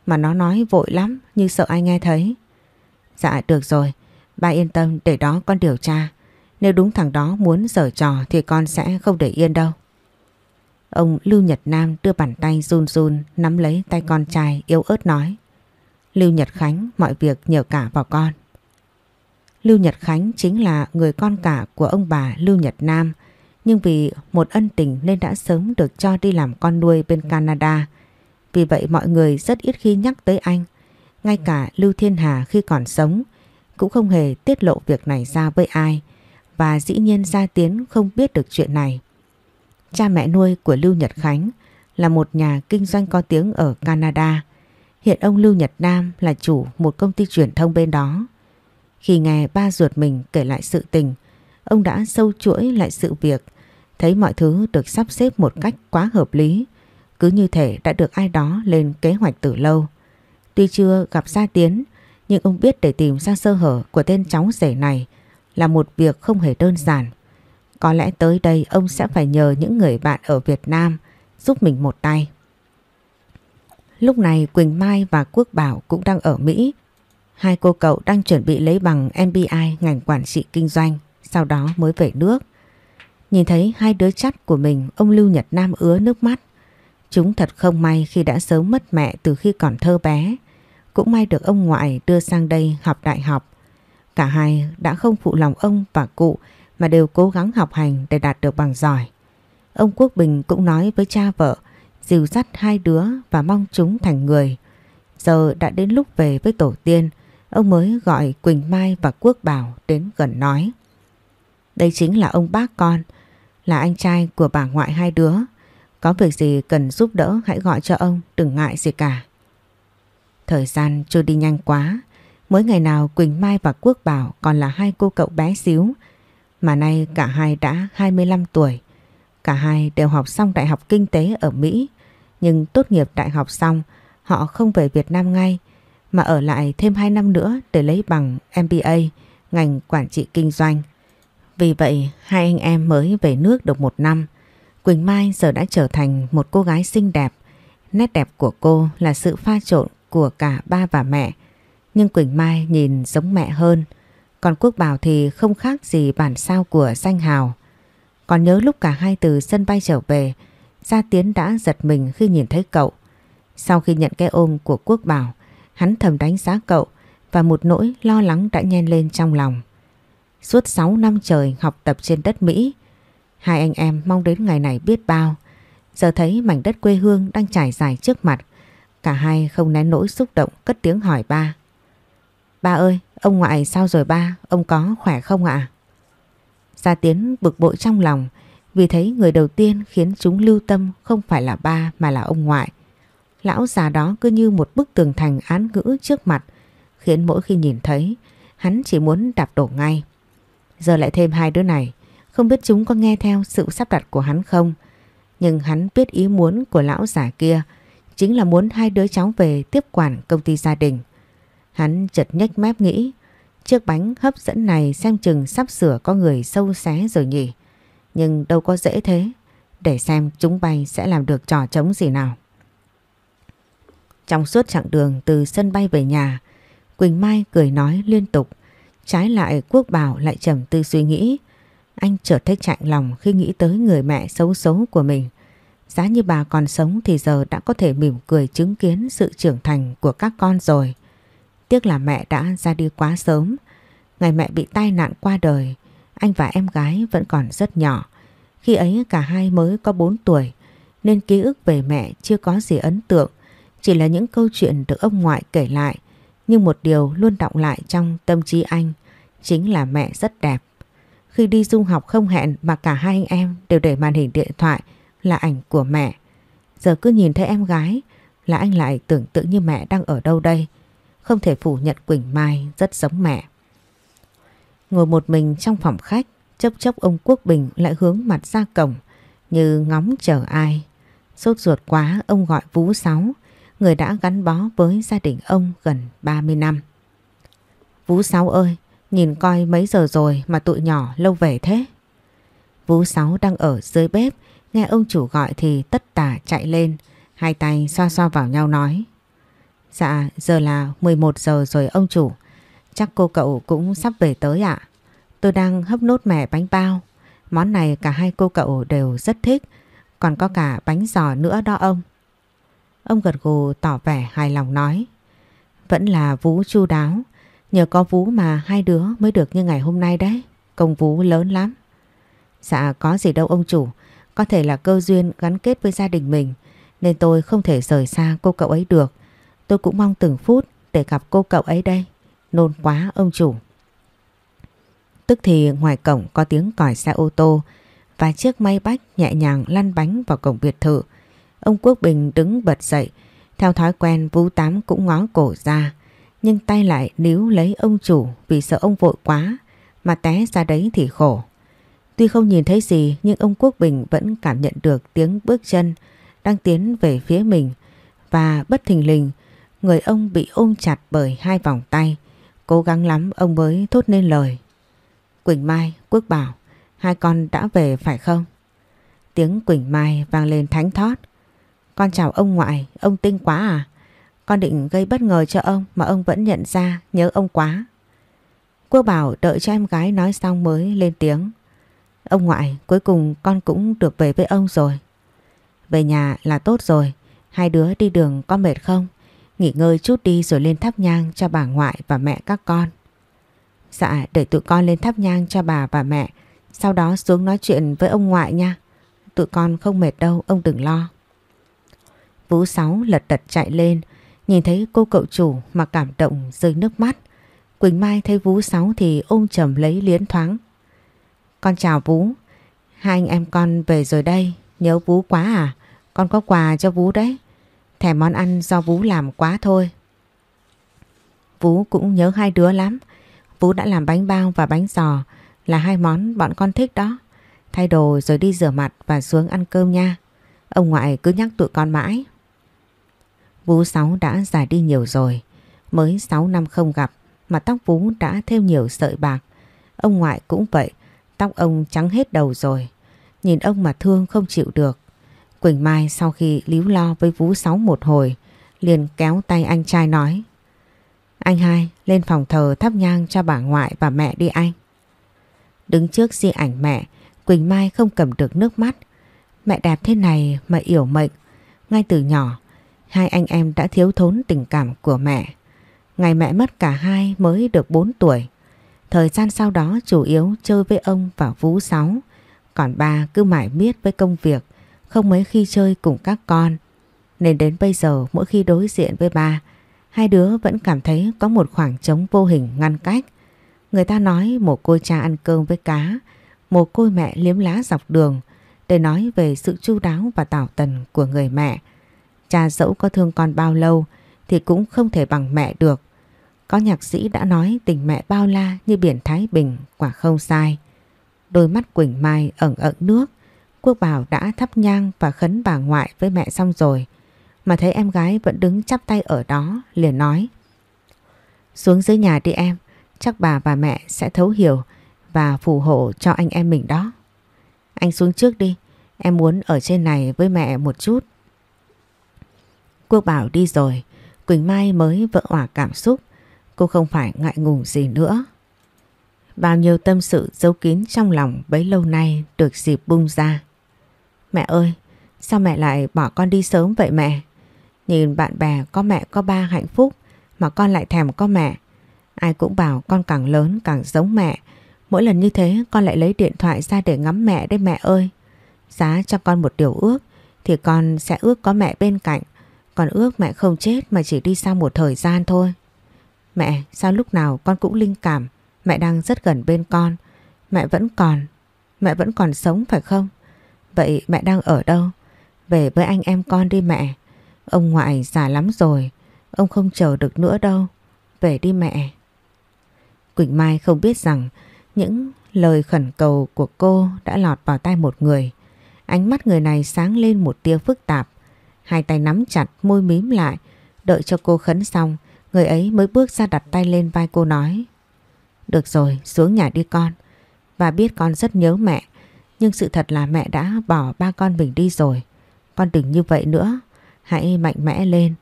Speaker 1: mà nó nói vội lắm như sợ ai nghe thấy. Dạ được rồi, ba yên tâm để đó con điều tra. Nếu đúng thằng đó muốn giở trò thì con sẽ không để yên đâu. Ông Lưu Nhật Nam đưa bàn tay run run nắm lấy tay con trai yếu ớt nói. Lưu Nhật Khánh, mọi việc nhờ cả vào con. Lưu Nhật Khánh chính là người con cả của ông bà Lưu Nhật Nam, nhưng vì một ân tình nên đã sớm được cho đi làm con nuôi bên Canada. Vì vậy mọi người rất ít khi nhắc tới anh. Ngay cả Lưu Thiên Hà khi còn sống cũng không hề tiết lộ việc này ra với ai, và dĩ nhiên Gia Tiến không biết được chuyện này. Cha mẹ nuôi của Lưu Nhật Khánh là một nhà kinh doanh có tiếng ở Canada. Hiện ông Lưu Nhật Nam là chủ một công ty truyền thông bên đó. Khi nghe ba ruột mình kể lại sự tình, ông đã sâu chuỗi lại sự việc, thấy mọi thứ được sắp xếp một cách quá hợp lý, cứ như thể đã được ai đó lên kế hoạch từ lâu. Tuy chưa gặp Gia Tiến, nhưng ông biết để tìm ra sơ hở của tên cháu rể này là một việc không hề đơn giản. Có lẽ tới đây ông sẽ phải nhờ những người bạn ở Việt Nam giúp mình một tay. Lúc này Quỳnh Mai và Quốc Bảo cũng đang ở Mỹ. Hai cô cậu đang chuẩn bị lấy bằng MBI ngành quản trị kinh doanh, sau đó mới về nước. Nhìn thấy hai đứa chắt của mình, ông Lưu Nhật Nam ứa nước mắt. Chúng thật không may khi đã sớm mất mẹ từ khi còn thơ bé. Cũng may được ông ngoại đưa sang đây học đại học. Cả hai đã không phụ lòng ông và cụ mà đều cố gắng học hành để đạt được bằng giỏi. Ông Quốc Bình cũng nói với cha vợ dìu dắt hai đứa và mong chúng thành người. Giờ đã đến lúc về với tổ tiên, ông mới gọi Quỳnh Mai và Quốc Bảo đến gần nói. Đây chính là ông bác con, là anh trai của bà ngoại hai đứa. Có việc gì cần giúp đỡ hãy gọi cho ông, đừng ngại gì cả. Thời gian trôi đi nhanh quá, mỗi ngày nào Quỳnh Mai và Quốc Bảo còn là hai cô cậu bé xíu, mà nay cả hai đã 25 tuổi. Cả hai đều học xong đại học kinh tế ở Mỹ, nhưng tốt nghiệp đại học xong họ không về Việt Nam ngay, mà ở lại thêm 2 năm nữa để lấy bằng MBA, ngành quản trị kinh doanh. Vì vậy, hai anh em mới về nước được một năm. Quỳnh Mai giờ đã trở thành một cô gái xinh đẹp. Nét đẹp của cô là sự pha trộn của cả ba và mẹ. Nhưng Quỳnh Mai nhìn giống mẹ hơn. Còn Quốc Bảo thì không khác gì bản sao của danh hào. Còn nhớ lúc cả hai từ sân bay trở về, Gia Tiến đã giật mình khi nhìn thấy cậu. Sau khi nhận cái ôm của Quốc Bảo, hắn thầm đánh giá cậu và một nỗi lo lắng đã nhen lên trong lòng. Suốt 6 năm trời học tập trên đất Mỹ, hai anh em mong đến ngày này biết bao. Giờ thấy mảnh đất quê hương đang trải dài trước mặt, cả hai không nén nỗi xúc động cất tiếng hỏi ba. Ba ơi, ông ngoại sao rồi ba, ông có khỏe không ạ? Gia Tiến bực bội trong lòng, vì thấy người đầu tiên khiến chúng lưu tâm không phải là ba mà là ông ngoại. Lão già đó cứ như một bức tường thành án ngữ trước mặt, khiến mỗi khi nhìn thấy, hắn chỉ muốn đạp đổ ngay. Giờ lại thêm hai đứa này, không biết chúng có nghe theo sự sắp đặt của hắn không? Nhưng hắn biết ý muốn của lão già kia chính là muốn hai đứa cháu về tiếp quản công ty gia đình. Hắn chợt nhếch mép nghĩ, chiếc bánh hấp dẫn này xem chừng sắp sửa có người sâu xé rồi nhỉ. Nhưng đâu có dễ thế, để xem chúng bay sẽ làm được trò trống gì nào. Trong suốt chặng đường từ sân bay về nhà, Quỳnh Mai cười nói liên tục, trái lại Quốc Bảo lại trầm tư suy nghĩ. Anh chợt thấy chạnh lòng khi nghĩ tới người mẹ xấu xấu của mình. Giá như bà còn sống thì giờ đã có thể mỉm cười chứng kiến sự trưởng thành của các con rồi. Tiếc là mẹ đã ra đi quá sớm. Ngày mẹ bị tai nạn qua đời, anh và em gái vẫn còn rất nhỏ. Khi ấy cả hai mới có 4 tuổi, nên ký ức về mẹ chưa có gì ấn tượng. Chỉ là những câu chuyện được ông ngoại kể lại. Nhưng một điều luôn động lại trong tâm trí anh, chính là mẹ rất đẹp. Khi đi du học không hẹn mà cả hai anh em đều để màn hình điện thoại là ảnh của mẹ. Giờ cứ nhìn thấy em gái là anh lại tưởng tượng như mẹ đang ở đâu đây. Không thể phủ nhận Quỳnh Mai rất giống mẹ. Ngồi một mình trong phòng khách, chốc chốc ông Quốc Bình lại hướng mặt ra cổng như ngóng chờ ai. Sốt ruột quá ông gọi Vũ Sáu, người đã gắn bó với gia đình ông gần 30 năm. Vũ Sáu ơi, nhìn coi mấy giờ rồi mà tụi nhỏ lâu về thế. Vũ Sáu đang ở dưới bếp, nghe ông chủ gọi thì tất tả chạy lên, hai tay xoa xoa vào nhau nói. Dạ, giờ là 11 giờ rồi ông chủ. Chắc cô cậu cũng sắp về tới ạ. Tôi đang hấp nốt mẻ bánh bao. Món này cả hai cô cậu đều rất thích. Còn có cả bánh giò nữa đó ông. Ông gật gù tỏ vẻ hài lòng nói. Vẫn là Vũ chu đáo. Nhờ có Vũ mà hai đứa mới được như ngày hôm nay đấy. Công Vũ lớn lắm. Dạ có gì đâu ông chủ. Có thể là cơ duyên gắn kết với gia đình mình. Nên tôi không thể rời xa cô cậu ấy được. Tôi cũng mong từng phút để gặp cô cậu ấy đây. Nôn quá, ông chủ. Tức thì ngoài cổng có tiếng còi xe ô tô và chiếc may bách nhẹ nhàng lăn bánh vào cổng biệt thự. Ông Quốc Bình đứng bật dậy. Theo thói quen Vũ Tám cũng ngó cổ ra. Nhưng tay lại níu lấy ông chủ vì sợ ông vội quá, mà té ra đấy thì khổ. Tuy không nhìn thấy gì, nhưng ông Quốc Bình vẫn cảm nhận được tiếng bước chân đang tiến về phía mình và bất thình lình, người ông bị ôm chặt bởi hai vòng tay. Cố gắng lắm ông mới thốt nên lời. Quỳnh Mai, Quốc Bảo, hai con đã về phải không? Tiếng Quỳnh Mai vang lên thánh thót. Con chào ông ngoại, ông tinh quá à? Con định gây bất ngờ cho ông mà ông vẫn nhận ra nhớ ông quá. Quốc Bảo đợi cho em gái nói xong mới lên tiếng. Ông ngoại, cuối cùng con cũng được về với ông rồi. Về nhà là tốt rồi, hai đứa đi đường có mệt không? Nghỉ ngơi chút đi rồi lên thắp nhang cho bà ngoại và mẹ các con. Dạ để tụi con lên thắp nhang cho bà và mẹ. Sau đó xuống nói chuyện với ông ngoại nha. Tụi con không mệt đâu, ông đừng lo. Vũ Sáu lật đật chạy lên, Nhìn thấy cô cậu chủ mà cảm động rơi nước mắt. Quỳnh Mai thấy Vũ Sáu thì ôm chầm lấy liến thoáng. Con chào Vũ, Hai anh em con về rồi đây. Nhớ Vũ quá à Con có quà cho Vũ đấy. Thèm món ăn do Vũ làm quá thôi Vũ cũng nhớ hai đứa lắm Vũ đã làm bánh bao và bánh giò là hai món bọn con thích đó. Thay đồ rồi đi rửa mặt và xuống ăn cơm nha. Ông ngoại cứ nhắc tụi con mãi. Vũ Sáu đã già đi nhiều rồi. Mới 6 năm không gặp mà tóc Vũ đã thêm nhiều sợi bạc. Ông ngoại cũng vậy, tóc ông trắng hết đầu rồi. Nhìn ông mà thương không chịu được. Quỳnh Mai sau khi líu lo với Vũ Sáu một hồi, liền kéo tay anh trai nói. Anh hai lên phòng thờ thắp nhang cho bà ngoại và mẹ đi anh. Đứng trước di ảnh mẹ, Quỳnh Mai không cầm được nước mắt. Mẹ đẹp thế này mà yểu mệnh. Ngay từ nhỏ, hai anh em đã thiếu thốn tình cảm của mẹ. Ngày mẹ mất cả hai mới được 4 tuổi. Thời gian sau đó chủ yếu chơi với ông và Vũ Sáu. Còn ba cứ mãi miết với công việc, không mấy khi chơi cùng các con. Nên đến bây giờ mỗi khi đối diện với ba, Hai đứa vẫn cảm thấy có một khoảng trống vô hình ngăn cách. Người ta nói một cô cha ăn cơm với cá, một cô mẹ liếm lá dọc đường, để nói về sự chu đáo và tảo tần của người mẹ. Cha dẫu có thương con bao lâu thì cũng không thể bằng mẹ được. Có nhạc sĩ đã nói tình mẹ bao la như biển Thái Bình quả không sai. Đôi mắt Quỳnh Mai ẩn ẩn nước. Quốc Bảo đã thắp nhang và khấn bà ngoại với mẹ xong rồi. Mà thấy em gái vẫn đứng chắp tay ở đó liền nói. Xuống dưới nhà đi em, chắc bà và mẹ sẽ thấu hiểu và phù hộ cho anh em mình đó. Anh xuống trước đi, em muốn ở trên này với mẹ một chút. Quốc Bảo đi rồi, Quỳnh Mai mới vỡ ỏa cảm xúc. Cô không phải ngại ngùng gì nữa. Bao nhiêu tâm sự giấu kín trong lòng bấy lâu nay được dịp bung ra. Mẹ ơi, sao mẹ lại bỏ con đi sớm vậy mẹ? Nhìn bạn bè có mẹ có ba hạnh phúc mà con lại thèm có mẹ. Ai cũng bảo con càng lớn càng giống mẹ. Mỗi lần như thế con lại lấy điện thoại ra để ngắm mẹ đấy mẹ ơi. Giá cho con một điều ước thì con sẽ ước có mẹ bên cạnh. Còn ước mẹ không chết mà chỉ đi sau một thời gian thôi. Mẹ, sao lúc nào con cũng linh cảm mẹ đang rất gần bên con. Mẹ vẫn còn, mẹ vẫn còn sống phải không? Vậy mẹ đang ở đâu? Về với anh em con đi mẹ. Ông ngoại già lắm rồi, ông không chờ được nữa đâu. Về đi mẹ. Quỳnh Mai không biết rằng những lời khẩn cầu của cô đã lọt vào tai một người. Ánh mắt người này sáng lên một tia phức tạp. Hai tay nắm chặt môi mím lại, đợi cho cô khấn xong, người ấy mới bước ra đặt tay lên vai cô nói. Được rồi, xuống nhà đi con. Và biết con rất nhớ mẹ, nhưng sự thật là mẹ đã bỏ ba con mình đi rồi. Con đừng như vậy nữa, hãy mạnh mẽ lên.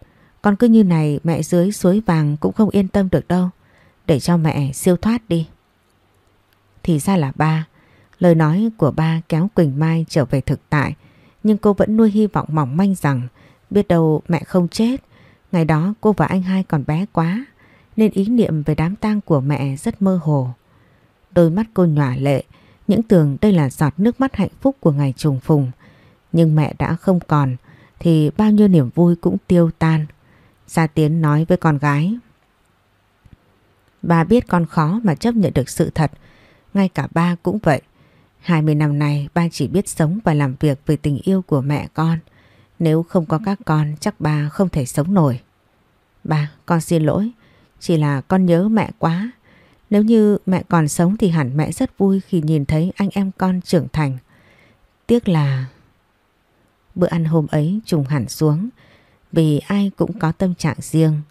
Speaker 1: Con cứ như này mẹ dưới suối vàng cũng không yên tâm được đâu. Để cho mẹ siêu thoát đi. Thì ra là ba. Lời nói của ba kéo Quỳnh Mai trở về thực tại. Nhưng cô vẫn nuôi hy vọng mỏng manh rằng biết đâu mẹ không chết. Ngày đó cô và anh hai còn bé quá. Nên ý niệm về đám tang của mẹ rất mơ hồ. Đôi mắt cô nhòa lệ. Những tưởng đây là giọt nước mắt hạnh phúc của ngày trùng phùng. Nhưng mẹ đã không còn thì bao nhiêu niềm vui cũng tiêu tan. Gia Tiến nói với con gái. Ba biết con khó mà chấp nhận được sự thật, ngay cả ba cũng vậy. 20 năm nay ba chỉ biết sống và làm việc vì tình yêu của mẹ con. Nếu không có các con chắc ba không thể sống nổi. Ba, con xin lỗi. Chỉ là con nhớ mẹ quá. Nếu như mẹ còn sống thì hẳn mẹ rất vui khi nhìn thấy anh em con trưởng thành. Tiếc là... Bữa ăn hôm ấy trùng hẳn xuống, vì ai cũng có tâm trạng riêng.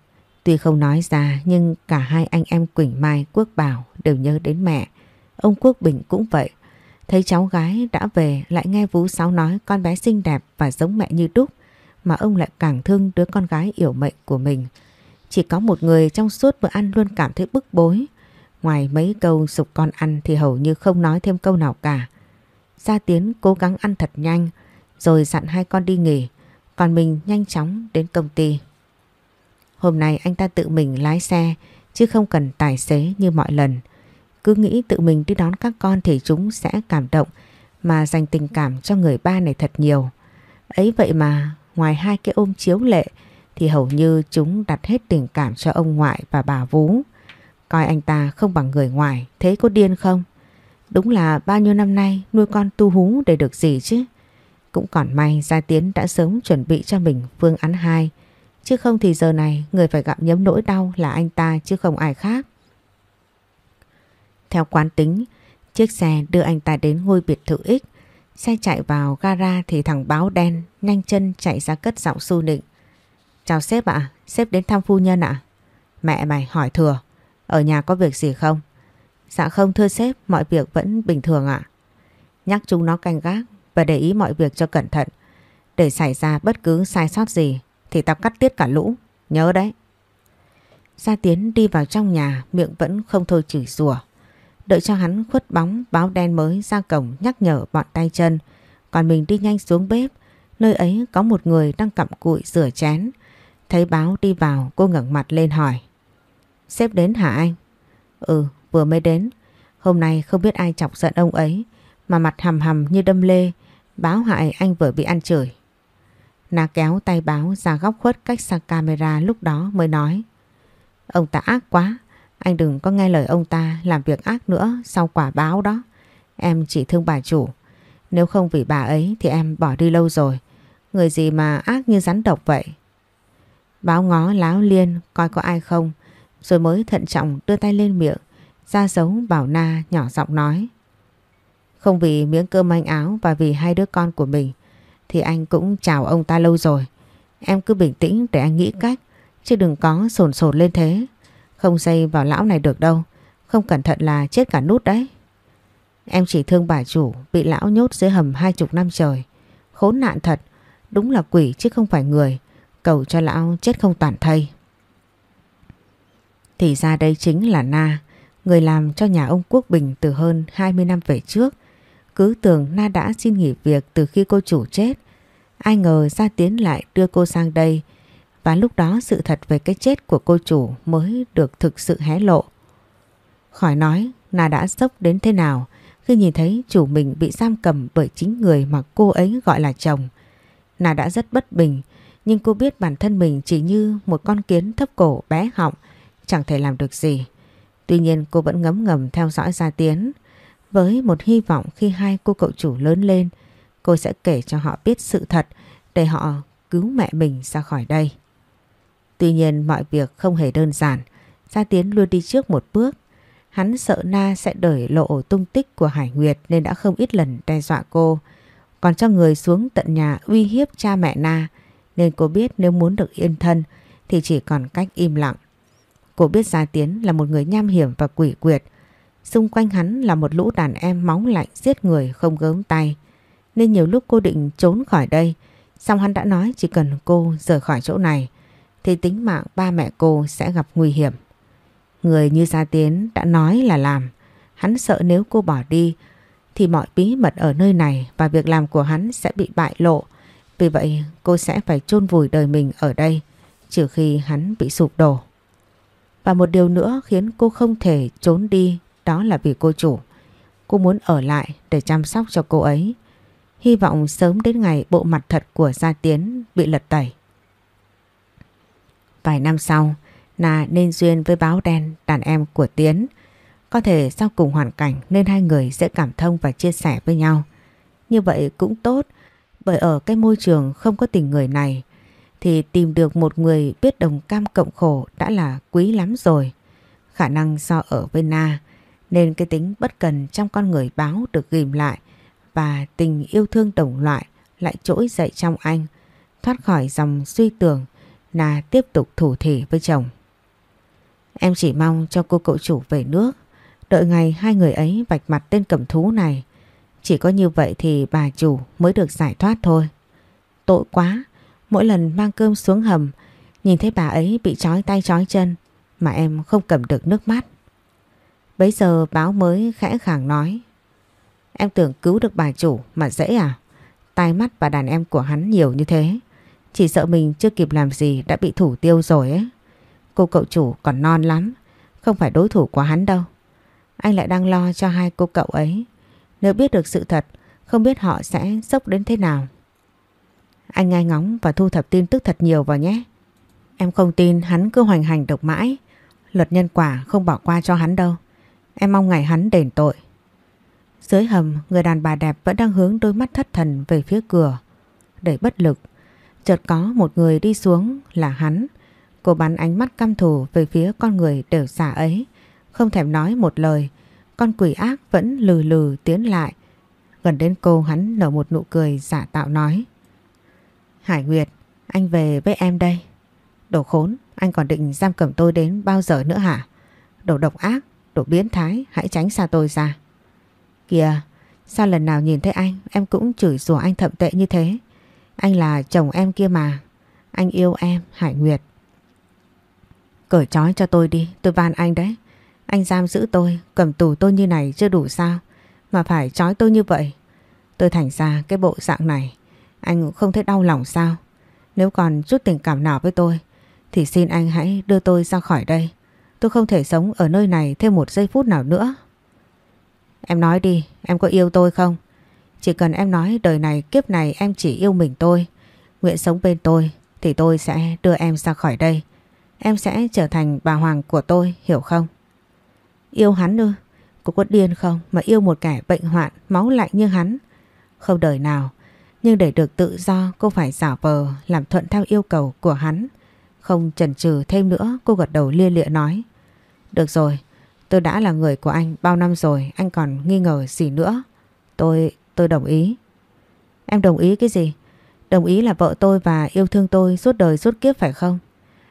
Speaker 1: Tuy không nói ra, nhưng cả hai anh em Quỳnh Mai, Quốc Bảo đều nhớ đến mẹ. Ông Quốc Bình cũng vậy. Thấy cháu gái đã về, lại nghe Vũ Sáu nói con bé xinh đẹp và giống mẹ như đúc, mà ông lại càng thương đứa con gái yểu mệnh của mình. Chỉ có một người trong suốt bữa ăn luôn cảm thấy bức bối. Ngoài mấy câu sục con ăn thì hầu như không nói thêm câu nào cả. Gia Tiến cố gắng ăn thật nhanh, rồi dặn hai con đi nghỉ. Còn mình nhanh chóng đến công ty. Hôm nay anh ta tự mình lái xe, chứ không cần tài xế như mọi lần. Cứ nghĩ tự mình đi đón các con thì chúng sẽ cảm động, mà dành tình cảm cho người ba này thật nhiều. Ấy vậy mà, ngoài hai cái ôm chiếu lệ, thì hầu như chúng đặt hết tình cảm cho ông ngoại và bà Vú. Coi anh ta không bằng người ngoài, thế có điên không? Đúng là bao nhiêu năm nay nuôi con tu hú để được gì chứ? Cũng còn may Gia Tiến đã sớm chuẩn bị cho mình phương án 2 Chứ không thì giờ này người phải gặp nhấm nỗi đau là anh ta chứ không ai khác Theo quán tính Chiếc xe đưa anh ta đến ngôi biệt thự X Xe chạy vào gara thì thằng báo đen nhanh chân chạy ra cất giọng su nịnh Chào sếp ạ, sếp đến thăm phu nhân ạ Mẹ mày hỏi thừa ở nhà có việc gì không? Dạ không thưa sếp, mọi việc vẫn bình thường ạ Nhắc chúng nó canh gác và để ý mọi việc cho cẩn thận. Để xảy ra bất cứ sai sót gì thì tao cắt tiết cả lũ. Nhớ đấy. Gia Tiến đi vào trong nhà miệng vẫn không thôi chửi rủa. Đợi cho hắn khuất bóng báo đen mới ra cổng nhắc nhở bọn tay chân. Còn mình đi nhanh xuống bếp. Nơi ấy có một người đang cặm cụi rửa chén. Thấy báo đi vào cô ngẩng mặt lên hỏi. Sếp đến hả anh? Ừ vừa mới đến. Hôm nay không biết ai chọc giận ông ấy mà mặt hầm hầm như đâm lê Báo hại anh vừa bị ăn chửi. Na kéo tay báo ra góc khuất cách xa camera lúc đó mới nói. Ông ta ác quá, anh đừng có nghe lời ông ta làm việc ác nữa sau quả báo đó. Em chỉ thương bà chủ. Nếu không vì bà ấy thì em bỏ đi lâu rồi. Người gì mà ác như rắn độc vậy? Báo ngó láo liên coi có ai không rồi mới thận trọng đưa tay lên miệng, ra dấu bảo Na nhỏ giọng nói. Không vì miếng cơm manh áo và vì hai đứa con của mình, thì anh cũng chào ông ta lâu rồi. Em cứ bình tĩnh để anh nghĩ cách, chứ đừng có sồn sồn lên thế. Không dây vào lão này được đâu. Không cẩn thận là chết cả nút đấy. Em chỉ thương bà chủ bị lão nhốt dưới hầm hai chục năm trời. Khốn nạn thật. Đúng là quỷ chứ không phải người. Cầu cho lão chết không toàn thây. Thì ra đây chính là Na, người làm cho nhà ông Quốc Bình từ hơn 20 năm về trước. Cứ tưởng Na đã xin nghỉ việc từ khi cô chủ chết. Ai ngờ ra tiến lại đưa cô sang đây và lúc đó sự thật về cái chết của cô chủ mới được thực sự hé lộ. Khỏi nói Na đã sốc đến thế nào khi nhìn thấy chủ mình bị giam cầm bởi chính người mà cô ấy gọi là chồng. Na đã rất bất bình nhưng cô biết bản thân mình chỉ như một con kiến thấp cổ bé họng chẳng thể làm được gì. Tuy nhiên, cô vẫn ngấm ngầm theo dõi Gia Tiến với một hy vọng khi hai cô cậu chủ lớn lên, cô sẽ kể cho họ biết sự thật để họ cứu mẹ mình ra khỏi đây. Tuy nhiên, mọi việc không hề đơn giản. Gia Tiến luôn đi trước một bước. Hắn sợ Na sẽ đẩy lộ tung tích của Hải Nguyệt nên đã không ít lần đe dọa cô. Còn cho người xuống tận nhà uy hiếp cha mẹ Na, nên cô biết nếu muốn được yên thân thì chỉ còn cách im lặng. Cô biết Gia Tiến là một người nham hiểm và quỷ quyệt. Xung quanh hắn là một lũ đàn em máu lạnh giết người không gớm tay. Nên nhiều lúc cô định trốn khỏi đây. Xong hắn đã nói chỉ cần cô rời khỏi chỗ này, thì tính mạng ba mẹ cô sẽ gặp nguy hiểm. Người như Gia Tiến đã nói là làm. Hắn sợ nếu cô bỏ đi, thì mọi bí mật ở nơi này và việc làm của hắn sẽ bị bại lộ. Vì vậy, cô sẽ phải chôn vùi đời mình ở đây, trừ khi hắn bị sụp đổ. Và một điều nữa khiến cô không thể trốn đi đó là vì cô chủ. Cô muốn ở lại để chăm sóc cho cô ấy. Hy vọng sớm đến ngày bộ mặt thật của Gia Tiến bị lật tẩy. Vài năm sau, Na nên duyên với báo đen đàn em của Tiến. Có thể sau cùng hoàn cảnh nên hai người sẽ cảm thông và chia sẻ với nhau. Như vậy cũng tốt bởi ở cái môi trường không có tình người này thì tìm được một người biết đồng cam cộng khổ đã là quý lắm rồi. Khả năng do ở với Na nên cái tính bất cần trong con người báo được ghim lại và tình yêu thương đồng loại lại trỗi dậy trong anh. Thoát khỏi dòng suy tưởng Na tiếp tục thủ thỉ với chồng. Em chỉ mong cho cô cậu chủ về nước đợi ngày hai người ấy vạch mặt tên cầm thú này. Chỉ có như vậy thì bà chủ mới được giải thoát thôi. Tội quá, Mỗi lần mang cơm xuống hầm, Nhìn thấy bà ấy bị trói tay trói chân, Mà em không cầm được nước mắt Bấy giờ báo mới khẽ khàng nói, Em tưởng cứu được bà chủ mà dễ à? Tai mắt và đàn em của hắn nhiều như thế, Chỉ sợ mình chưa kịp làm gì đã bị thủ tiêu rồi ấy. Cô cậu chủ còn non lắm, Không phải đối thủ của hắn đâu. Anh lại đang lo cho hai cô cậu ấy. Nếu biết được sự thật, Không biết họ sẽ sốc đến thế nào anh nghe ngóng và thu thập tin tức thật nhiều vào nhé. Em không tin hắn cứ hoành hành độc mãi. Luật nhân quả không bỏ qua cho hắn đâu. Em mong ngày hắn đền tội. Dưới hầm, người đàn bà đẹp vẫn đang hướng đôi mắt thất thần về phía cửa. Để bất lực. Chợt có một người đi xuống là hắn. Cô bắn ánh mắt căm thù về phía con người đều xả ấy. Không thèm nói một lời. Con quỷ ác vẫn lừ lừ tiến lại. Gần đến cô hắn nở một nụ cười giả tạo nói. Hải Nguyệt, anh về với em đây. Đồ khốn, anh còn định giam cầm tôi đến bao giờ nữa hả? Đồ độc ác, đồ biến thái, hãy tránh xa tôi ra. Kìa, sao lần nào nhìn thấy anh em cũng chửi rủa anh thậm tệ như thế? Anh là chồng em kia mà. Anh yêu em, Hải Nguyệt. Cởi trói cho tôi đi, tôi van anh đấy. Anh giam giữ tôi, cầm tù tôi như này chưa đủ sao? Mà phải trói tôi như vậy. Tôi thành ra cái bộ dạng này anh không thấy đau lòng sao? Nếu còn chút tình cảm nào với tôi thì xin anh hãy đưa tôi ra khỏi đây. Tôi không thể sống ở nơi này thêm một giây phút nào nữa. Em nói đi, em có yêu tôi không? Chỉ cần em nói đời này kiếp này em chỉ yêu mình tôi. Nguyện sống bên tôi thì tôi sẽ đưa em ra khỏi đây. Em sẽ trở thành bà Hoàng của tôi, hiểu không? Yêu hắn ư? Cô có điên không mà yêu một kẻ bệnh hoạn, máu lạnh như hắn? Không đời nào, nhưng để được tự do cô phải giả vờ làm thuận theo yêu cầu của hắn. Không chần chừ thêm nữa cô gật đầu lia lịa nói. Được rồi, tôi đã là người của anh bao năm rồi, anh còn nghi ngờ gì nữa. Tôi, tôi đồng ý. Em đồng ý cái gì? Đồng ý là vợ tôi và yêu thương tôi suốt đời suốt kiếp phải không?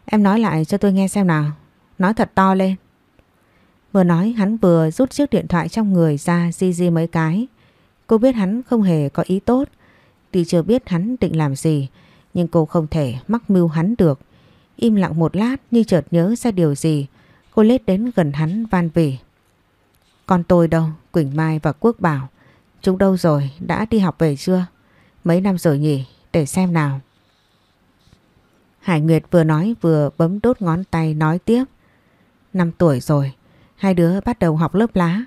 Speaker 1: Em nói lại cho tôi nghe xem nào. Nói thật to lên. Vừa nói hắn vừa rút chiếc điện thoại trong người ra di di mấy cái. Cô biết hắn không hề có ý tốt. Tuy chưa biết hắn định làm gì, nhưng cô không thể mắc mưu hắn được. Im lặng một lát như chợt nhớ ra điều gì. Cô lết đến gần hắn van vỉ. Con tôi đâu? Quỳnh Mai và Quốc Bảo. Chúng đâu rồi? Đã đi học về chưa? Mấy năm rồi nhỉ? Để xem nào. Hải Nguyệt vừa nói vừa bấm đốt ngón tay nói tiếp. Năm tuổi rồi, hai đứa bắt đầu học lớp lá.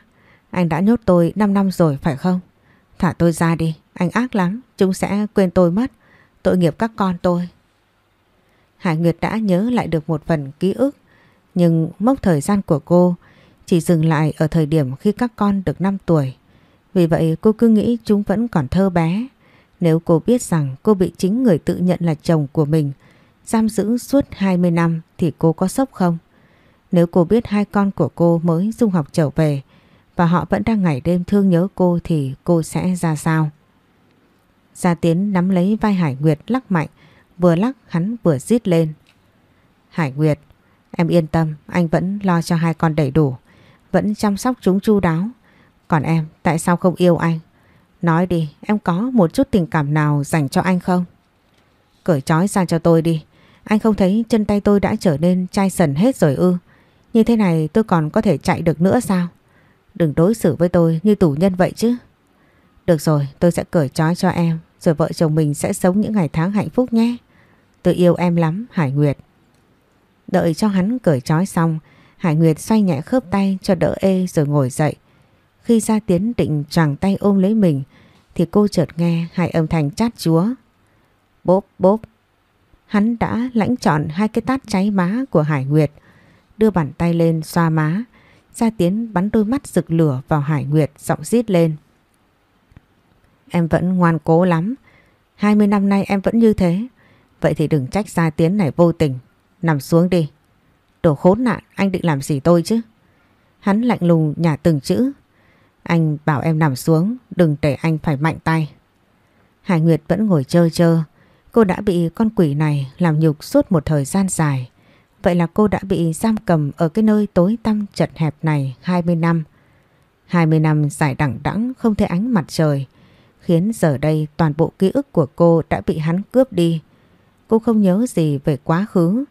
Speaker 1: Anh đã nhốt tôi 5 năm rồi phải không? Thả tôi ra đi, anh ác lắm, chúng sẽ quên tôi mất. Tội nghiệp các con tôi. Hải Nguyệt đã nhớ lại được một phần ký ức, nhưng mốc thời gian của cô chỉ dừng lại ở thời điểm khi các con được 5 tuổi. Vì vậy cô cứ nghĩ chúng vẫn còn thơ bé. Nếu cô biết rằng cô bị chính người tự nhận là chồng của mình giam giữ suốt 20 năm thì cô có sốc không? Nếu cô biết hai con của cô mới dung học trở về và họ vẫn đang ngày đêm thương nhớ cô thì cô sẽ ra sao? Gia Tiến nắm lấy vai Hải Nguyệt lắc mạnh, vừa lắc hắn vừa rít lên. Hải Nguyệt, em yên tâm, anh vẫn lo cho hai con đầy đủ, vẫn chăm sóc chúng chu đáo. Còn em, tại sao không yêu anh? Nói đi, em có một chút tình cảm nào dành cho anh không? Cởi trói ra cho tôi đi, anh không thấy chân tay tôi đã trở nên chai sần hết rồi ư? Như thế này tôi còn có thể chạy được nữa sao? Đừng đối xử với tôi như tù nhân vậy chứ. Được rồi, tôi sẽ cởi trói cho em, rồi vợ chồng mình sẽ sống những ngày tháng hạnh phúc nhé. Tôi yêu em lắm, Hải Nguyệt. Đợi cho hắn cởi trói xong, Hải Nguyệt xoay nhẹ khớp tay cho đỡ ê rồi ngồi dậy. Khi ra tiến định choàng tay ôm lấy mình, thì cô chợt nghe hai âm thanh chát chúa. Bốp bốp. Hắn đã lãnh chọn hai cái tát cháy má của Hải Nguyệt, đưa bàn tay lên xoa má. Gia Tiến bắn đôi mắt rực lửa vào Hải Nguyệt giọng rít lên. Em vẫn ngoan cố lắm. 20 năm nay em vẫn như thế. Vậy thì đừng trách Gia Tiến này vô tình. Nằm xuống đi. Đồ khốn nạn, anh định làm gì tôi chứ? Hắn lạnh lùng nhả từng chữ. Anh bảo em nằm xuống, đừng để anh phải mạnh tay. Hải Nguyệt vẫn ngồi chơ chơ. Cô đã bị con quỷ này làm nhục suốt một thời gian dài. Vậy là cô đã bị giam cầm ở cái nơi tối tăm chật hẹp này 20 năm. 20 năm dài đẳng đẵng không thấy ánh mặt trời, khiến giờ đây toàn bộ ký ức của cô đã bị hắn cướp đi. Cô không nhớ gì về quá khứ,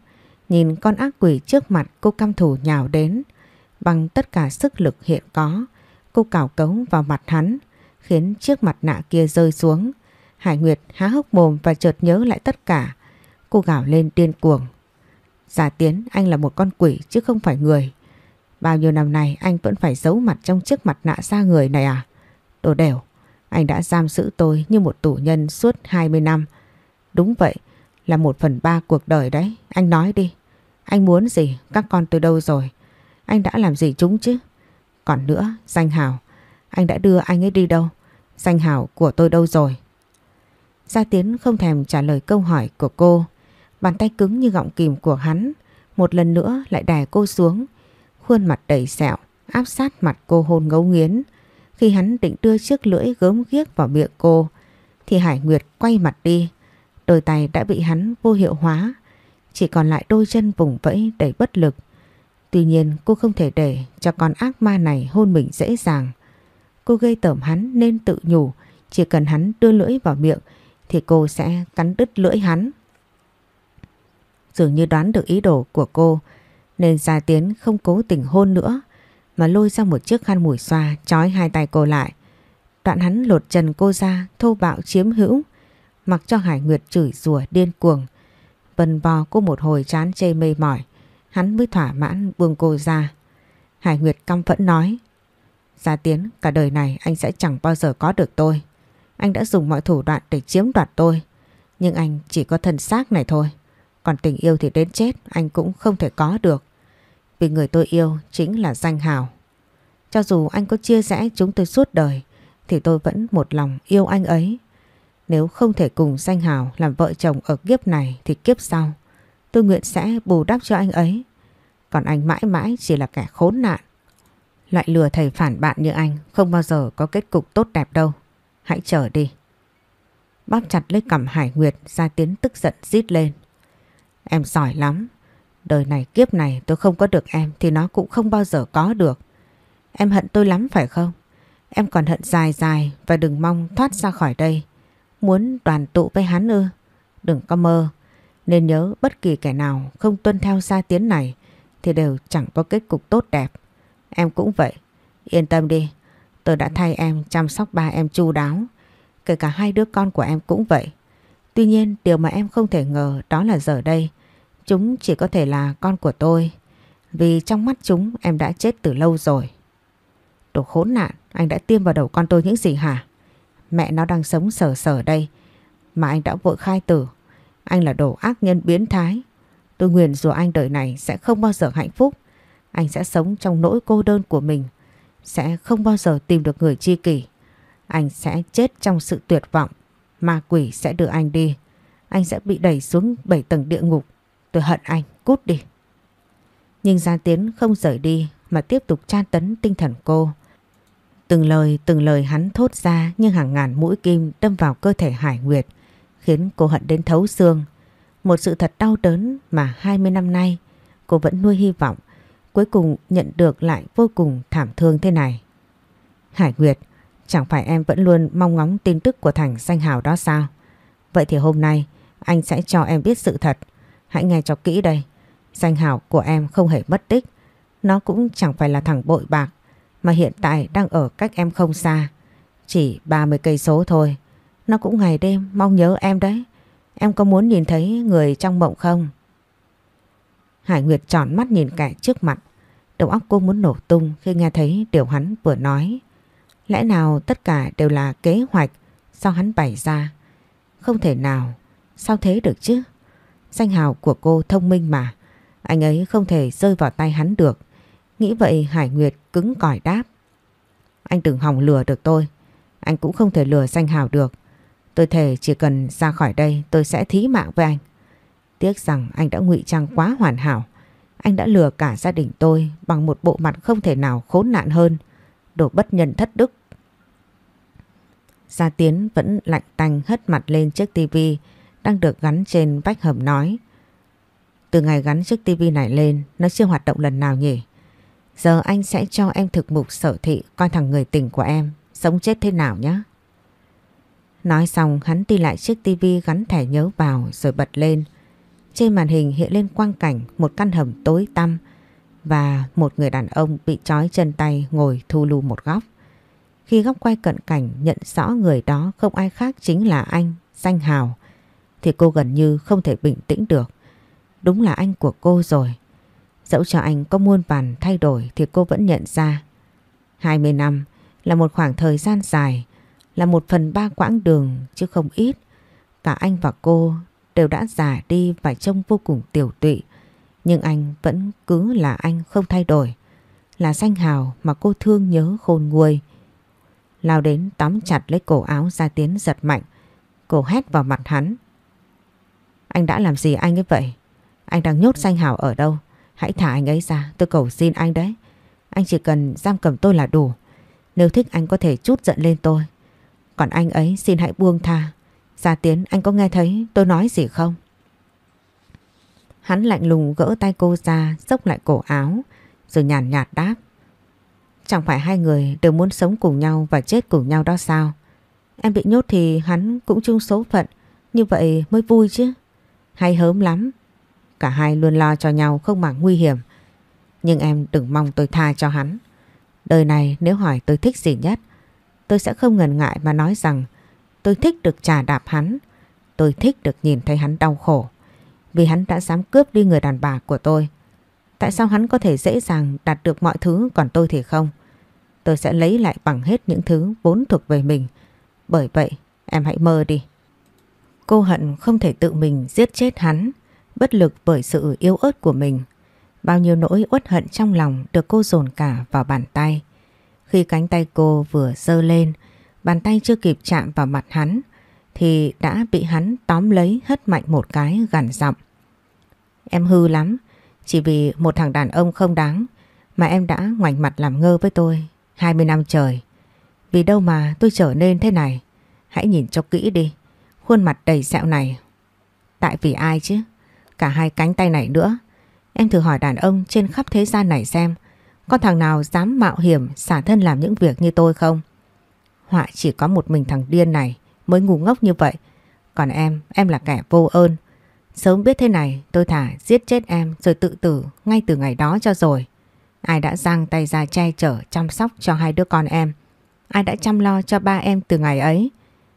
Speaker 1: nhìn con ác quỷ trước mặt cô căm thù nhào đến. Bằng tất cả sức lực hiện có, cô cào cấu vào mặt hắn, khiến chiếc mặt nạ kia rơi xuống. Hải Nguyệt há hốc mồm và chợt nhớ lại tất cả. Cô gào lên điên cuồng. Giả Tiến anh là một con quỷ chứ không phải người. Bao nhiêu năm nay anh vẫn phải giấu mặt trong chiếc mặt nạ xa người này à? Đồ đẻo, anh đã giam giữ tôi như một tù nhân suốt 20 năm. Đúng vậy, là một phần ba cuộc đời đấy. Anh nói đi, anh muốn gì? Các con tôi đâu rồi? Anh đã làm gì chúng chứ? Còn nữa, danh hào, anh đã đưa anh ấy đi đâu? Danh hào của tôi đâu rồi? Gia Tiến không thèm trả lời câu hỏi của cô. Bàn tay cứng như gọng kìm của hắn một lần nữa lại đè cô xuống. Khuôn mặt đầy sẹo, áp sát mặt cô hôn ngấu nghiến. Khi hắn định đưa chiếc lưỡi gớm ghiếc vào miệng cô thì Hải Nguyệt quay mặt đi. Đôi tay đã bị hắn vô hiệu hóa. Chỉ còn lại đôi chân vùng vẫy đầy bất lực. Tuy nhiên cô không thể để cho con ác ma này hôn mình dễ dàng. Cô gây tởm hắn nên tự nhủ chỉ cần hắn đưa lưỡi vào miệng thì cô sẽ cắn đứt lưỡi hắn. Dường như đoán được ý đồ của cô, nên Gia Tiến không cố tình hôn nữa, mà lôi ra một chiếc khăn mùi xoa trói hai tay cô lại. Đoạn hắn lột trần cô ra, thô bạo chiếm hữu, mặc cho Hải Nguyệt chửi rủa điên cuồng. Vần bò cô một hồi chán chê mê mỏi, hắn mới thỏa mãn buông cô ra. Hải Nguyệt căm phẫn nói, Gia Tiến, cả đời này anh sẽ chẳng bao giờ có được tôi. Anh đã dùng mọi thủ đoạn để chiếm đoạt tôi. Nhưng anh chỉ có thân xác này thôi. Còn tình yêu thì đến chết anh cũng không thể có được. Vì người tôi yêu chính là danh hào. Cho dù anh có chia rẽ chúng tôi suốt đời, thì tôi vẫn một lòng yêu anh ấy. Nếu không thể cùng danh hào làm vợ chồng ở kiếp này thì kiếp sau tôi nguyện sẽ bù đắp cho anh ấy. Còn anh mãi mãi chỉ là kẻ khốn nạn. Loại lừa thầy phản bạn như anh không bao giờ có kết cục tốt đẹp đâu. Hãy chờ đi. Bóp chặt lấy cầm Hải Nguyệt ra tiến tức giận rít lên. Em giỏi lắm. Đời này, kiếp này tôi không có được em thì nó cũng không bao giờ có được. Em hận tôi lắm, phải không? Em còn hận dài dài và đừng mong thoát ra khỏi đây. Muốn đoàn tụ với hắn ư? Đừng có mơ. Nên nhớ bất kỳ kẻ nào không tuân theo gia tiến này thì đều chẳng có kết cục tốt đẹp. Em cũng vậy. Yên tâm đi. Tôi đã thay em chăm sóc ba em chu đáo. Kể cả hai đứa con của em cũng vậy. Tuy nhiên điều mà em không thể ngờ đó là giờ đây chúng chỉ có thể là con của tôi. Vì trong mắt chúng em đã chết từ lâu rồi. Đồ khốn nạn, anh đã tiêm vào đầu con tôi những gì hả? Mẹ nó đang sống sờ sờ đây. Mà anh đã vội khai tử. Anh là đồ ác nhân biến thái. Tôi nguyền dù anh đời này sẽ không bao giờ hạnh phúc. Anh sẽ sống trong nỗi cô đơn của mình. Sẽ không bao giờ tìm được người chi kỷ. Anh sẽ chết trong sự tuyệt vọng. Ma quỷ sẽ đưa anh đi. Anh sẽ bị đẩy xuống bảy tầng địa ngục. Tôi hận anh, cút đi. Nhưng Gia Tiến không rời đi mà tiếp tục tra tấn tinh thần cô. Từng lời từng lời hắn thốt ra như hàng ngàn mũi kim đâm vào cơ thể Hải Nguyệt khiến cô hận đến thấu xương. Một sự thật đau đớn mà 20 năm nay cô vẫn nuôi hy vọng cuối cùng nhận được lại vô cùng thảm thương thế này. Hải Nguyệt, chẳng phải em vẫn luôn mong ngóng tin tức của Thành danh hào đó sao? Vậy thì hôm nay, anh sẽ cho em biết sự thật. Hãy nghe cho kỹ đây. Danh hào của em không hề mất tích. Nó cũng chẳng phải là thằng bội bạc, mà hiện tại đang ở cách em không xa. Chỉ 30 cây số thôi. Nó cũng ngày đêm mong nhớ em đấy. Em có muốn nhìn thấy người trong mộng không? Hải Nguyệt tròn mắt nhìn kẻ trước mặt. Đầu óc cô muốn nổ tung khi nghe thấy điều hắn vừa nói. Lẽ nào tất cả đều là kế hoạch do hắn bày ra? Không thể nào. Sao thế được chứ? Danh hào của cô thông minh mà. Anh ấy không thể rơi vào tay hắn được. Nghĩ vậy Hải Nguyệt cứng cỏi đáp. Anh đừng hòng lừa được tôi. Anh cũng không thể lừa danh hào được. Tôi thề chỉ cần ra khỏi đây tôi sẽ thí mạng với anh. Tiếc rằng anh đã ngụy trang quá hoàn hảo. Anh đã lừa cả gia đình tôi bằng một bộ mặt không thể nào khốn nạn hơn. Đồ bất nhân thất đức. Gia Tiến vẫn lạnh tanh hất mặt lên chiếc tivi đang được gắn trên vách hầm nói. Từ ngày gắn chiếc tivi này lên, nó chưa hoạt động lần nào nhỉ? Giờ anh sẽ cho em thực mục sở thị coi thằng người tình của em sống chết thế nào nhé. Nói xong hắn đi lại chiếc tivi gắn thẻ nhớ vào rồi bật lên. Trên màn hình hiện lên quang cảnh một căn hầm tối tăm và một người đàn ông bị trói chân tay ngồi thu lù một góc. Khi góc quay cận cảnh nhận rõ người đó không ai khác chính là anh, Danh Hào, thì cô gần như không thể bình tĩnh được. Đúng là anh của cô rồi. Dẫu cho anh có muôn vàn thay đổi thì cô vẫn nhận ra. 20 năm là một khoảng thời gian dài, là một phần ba quãng đường chứ không ít. Cả anh và cô đều đã già đi và trông vô cùng tiểu tụy. Nhưng anh vẫn cứ là anh không thay đổi. Là danh hào mà cô thương nhớ khôn nguôi. Lao đến tóm chặt lấy cổ áo ra tiến giật mạnh. Cô hét vào mặt hắn. Anh đã làm gì anh ấy vậy? Anh đang nhốt danh hào ở đâu? Hãy thả anh ấy ra, tôi cầu xin anh đấy. Anh chỉ cần giam cầm tôi là đủ. Nếu thích anh có thể chút giận lên tôi. Còn anh ấy xin hãy buông tha. Gia Tiến anh có nghe thấy tôi nói gì không? Hắn lạnh lùng gỡ tay cô ra, dốc lại cổ áo, rồi nhàn nhạt, nhạt đáp. Chẳng phải hai người đều muốn sống cùng nhau và chết cùng nhau đó sao? Em bị nhốt thì hắn cũng chung số phận, như vậy mới vui chứ. Hay hớm lắm, Cả hai luôn lo cho nhau không màng nguy hiểm. Nhưng em đừng mong tôi tha cho hắn. Đời này nếu hỏi tôi thích gì nhất, tôi sẽ không ngần ngại mà nói rằng tôi thích được trà đạp hắn. Tôi thích được nhìn thấy hắn đau khổ. Vì hắn đã dám cướp đi người đàn bà của tôi. Tại sao hắn có thể dễ dàng đạt được mọi thứ còn tôi thì không? Tôi sẽ lấy lại bằng hết những thứ vốn thuộc về mình. Bởi vậy, em hãy mơ đi. Cô hận không thể tự mình giết chết hắn bất lực bởi sự yếu ớt của mình. Bao nhiêu nỗi uất hận trong lòng được cô dồn cả vào bàn tay. Khi cánh tay cô vừa dơ lên, Bàn tay chưa kịp chạm vào mặt hắn thì đã bị hắn tóm lấy hất mạnh một cái gằn giọng. Em hư lắm, chỉ vì một thằng đàn ông không đáng mà em đã ngoảnh mặt làm ngơ với tôi 20 năm trời. Vì đâu mà tôi trở nên thế này. Hãy nhìn cho kỹ đi, khuôn mặt đầy sẹo này. Tại vì ai chứ? Cả hai cánh tay này nữa. Em thử hỏi đàn ông trên khắp thế gian này xem có thằng nào dám mạo hiểm xả thân làm những việc như tôi không? Họa chỉ có một mình thằng điên này mới ngu ngốc như vậy. Còn em, em là kẻ vô ơn. Sớm biết thế này tôi thả giết chết em rồi tự tử ngay từ ngày đó cho rồi. Ai đã giang tay ra che chở chăm sóc cho hai đứa con em? Ai đã chăm lo cho ba em từ ngày ấy?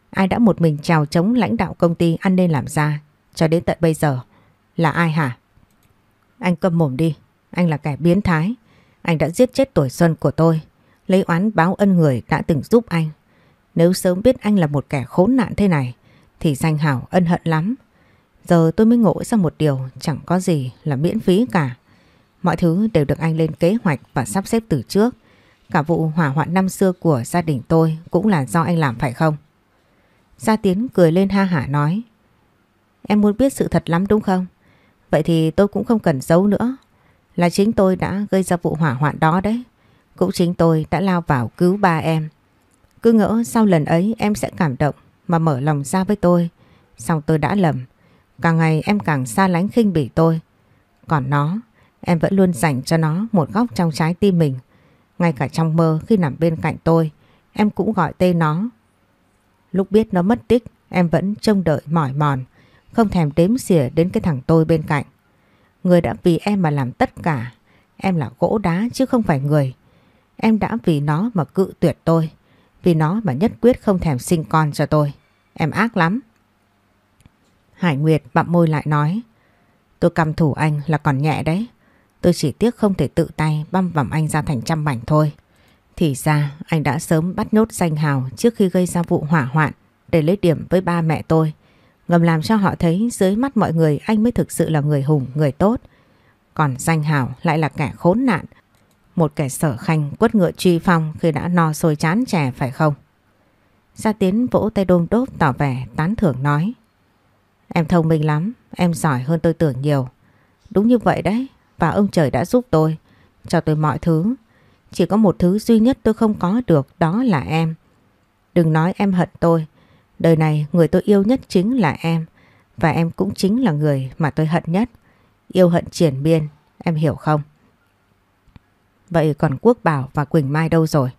Speaker 1: Ai đã một mình trào chống lãnh đạo công ty ăn nên làm ra cho đến tận bây giờ? Là ai hả? Anh câm mồm đi. Anh là kẻ biến thái. Anh đã giết chết tuổi xuân của tôi. Lấy oán báo ân người đã từng giúp anh. Nếu sớm biết anh là một kẻ khốn nạn thế này, thì danh hảo ân hận lắm. Giờ tôi mới ngộ ra một điều chẳng có gì là miễn phí cả. Mọi thứ đều được anh lên kế hoạch và sắp xếp từ trước. Cả vụ hỏa hoạn năm xưa của gia đình tôi cũng là do anh làm phải không? Gia Tiến cười lên ha hả nói, Em muốn biết sự thật lắm đúng không? Vậy thì tôi cũng không cần giấu nữa. Là chính tôi đã gây ra vụ hỏa hoạn đó đấy. Cũng chính tôi đã lao vào cứu ba em. Cứ ngỡ sau lần ấy em sẽ cảm động mà mở lòng ra với tôi. Xong tôi đã lầm. Càng ngày em càng xa lánh khinh bỉ tôi. Còn nó, em vẫn luôn dành cho nó một góc trong trái tim mình. Ngay cả trong mơ khi nằm bên cạnh tôi, em cũng gọi tên nó. Lúc biết nó mất tích, em vẫn trông đợi mỏi mòn, không thèm đếm xỉa đến cái thằng tôi bên cạnh. Người đã vì em mà làm tất cả, em là gỗ đá chứ không phải người. Em đã vì nó mà cự tuyệt tôi, vì nó mà nhất quyết không thèm sinh con cho tôi. Em ác lắm. Hải Nguyệt bặm môi lại nói Tôi cầm thủ anh là còn nhẹ đấy Tôi chỉ tiếc không thể tự tay băm vằm anh ra thành trăm mảnh thôi Thì ra anh đã sớm bắt nhốt danh hào trước khi gây ra vụ hỏa hoạn để lấy điểm với ba mẹ tôi Ngầm làm cho họ thấy dưới mắt mọi người anh mới thực sự là người hùng, người tốt Còn danh hào lại là kẻ khốn nạn một kẻ sở khanh quất ngựa truy phong khi đã no sôi chán trẻ phải không? Gia Tiến vỗ tay đôm đốp tỏ vẻ tán thưởng nói Em thông minh lắm, em giỏi hơn tôi tưởng nhiều. Đúng như vậy đấy, và ông trời đã giúp tôi, cho tôi mọi thứ. Chỉ có một thứ duy nhất tôi không có được, đó là em. Đừng nói em hận tôi, đời này người tôi yêu nhất chính là em, và em cũng chính là người mà tôi hận nhất. Yêu hận triển biên em hiểu không? Vậy còn Quốc Bảo và Quỳnh Mai đâu rồi?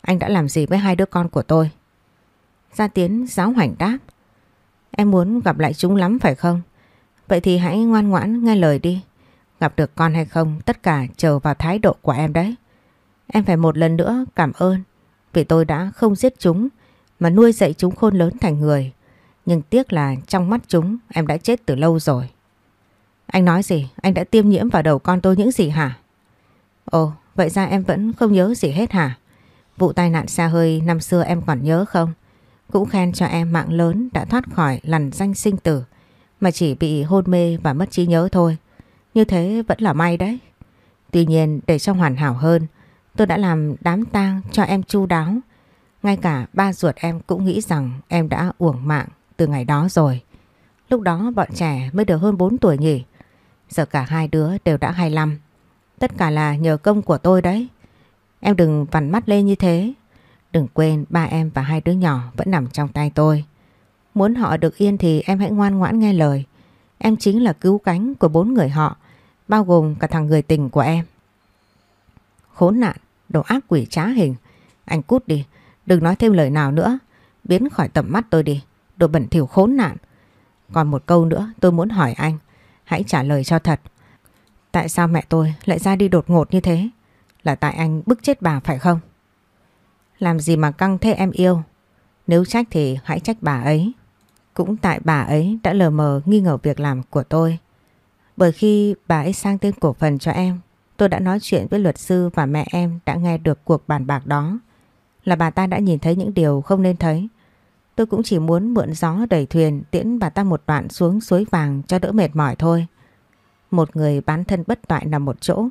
Speaker 1: Anh đã làm gì với hai đứa con của tôi? Gia Tiến giáo hoảnh đáp. Em muốn gặp lại chúng lắm phải không? Vậy thì hãy ngoan ngoãn nghe lời đi. Gặp được con hay không tất cả chờ vào thái độ của em đấy. Em phải một lần nữa cảm ơn vì tôi đã không giết chúng mà nuôi dạy chúng khôn lớn thành người. Nhưng tiếc là trong mắt chúng em đã chết từ lâu rồi. Anh nói gì? Anh đã tiêm nhiễm vào đầu con tôi những gì hả? Ồ, vậy ra em vẫn không nhớ gì hết hả? Vụ tai nạn xa hơi năm xưa em còn nhớ không? Cũng khen cho em mạng lớn đã thoát khỏi lằn danh sinh tử, mà chỉ bị hôn mê và mất trí nhớ thôi. Như thế vẫn là may đấy. Tuy nhiên, để cho hoàn hảo hơn, tôi đã làm đám tang cho em chu đáo. Ngay cả ba ruột em cũng nghĩ rằng em đã uổng mạng từ ngày đó rồi. Lúc đó bọn trẻ mới được hơn 4 tuổi nhỉ. Giờ cả hai đứa đều đã 25. Tất cả là nhờ công của tôi đấy. Em đừng vằn mắt lên như thế. Đừng quên ba em và hai đứa nhỏ vẫn nằm trong tay tôi. Muốn họ được yên thì em hãy ngoan ngoãn nghe lời. Em chính là cứu cánh của bốn người họ, bao gồm cả thằng người tình của em. Khốn nạn, đồ ác quỷ trá hình. Anh cút đi, đừng nói thêm lời nào nữa. Biến khỏi tầm mắt tôi đi, đồ bẩn thỉu khốn nạn. Còn một câu nữa tôi muốn hỏi anh, hãy trả lời cho thật. Tại sao mẹ tôi lại ra đi đột ngột như thế? Là tại anh bức chết bà phải không? Làm gì mà căng thế em yêu Nếu trách thì hãy trách bà ấy Cũng tại bà ấy đã lờ mờ nghi ngờ việc làm của tôi Bởi khi bà ấy sang tên cổ phần cho em, Tôi đã nói chuyện với luật sư và mẹ em đã nghe được cuộc bàn bạc đó Là bà ta đã nhìn thấy những điều không nên thấy Tôi cũng chỉ muốn mượn gió đẩy thuyền tiễn bà ta một đoạn xuống suối vàng cho đỡ mệt mỏi thôi. Một người bán thân bất toại nằm một chỗ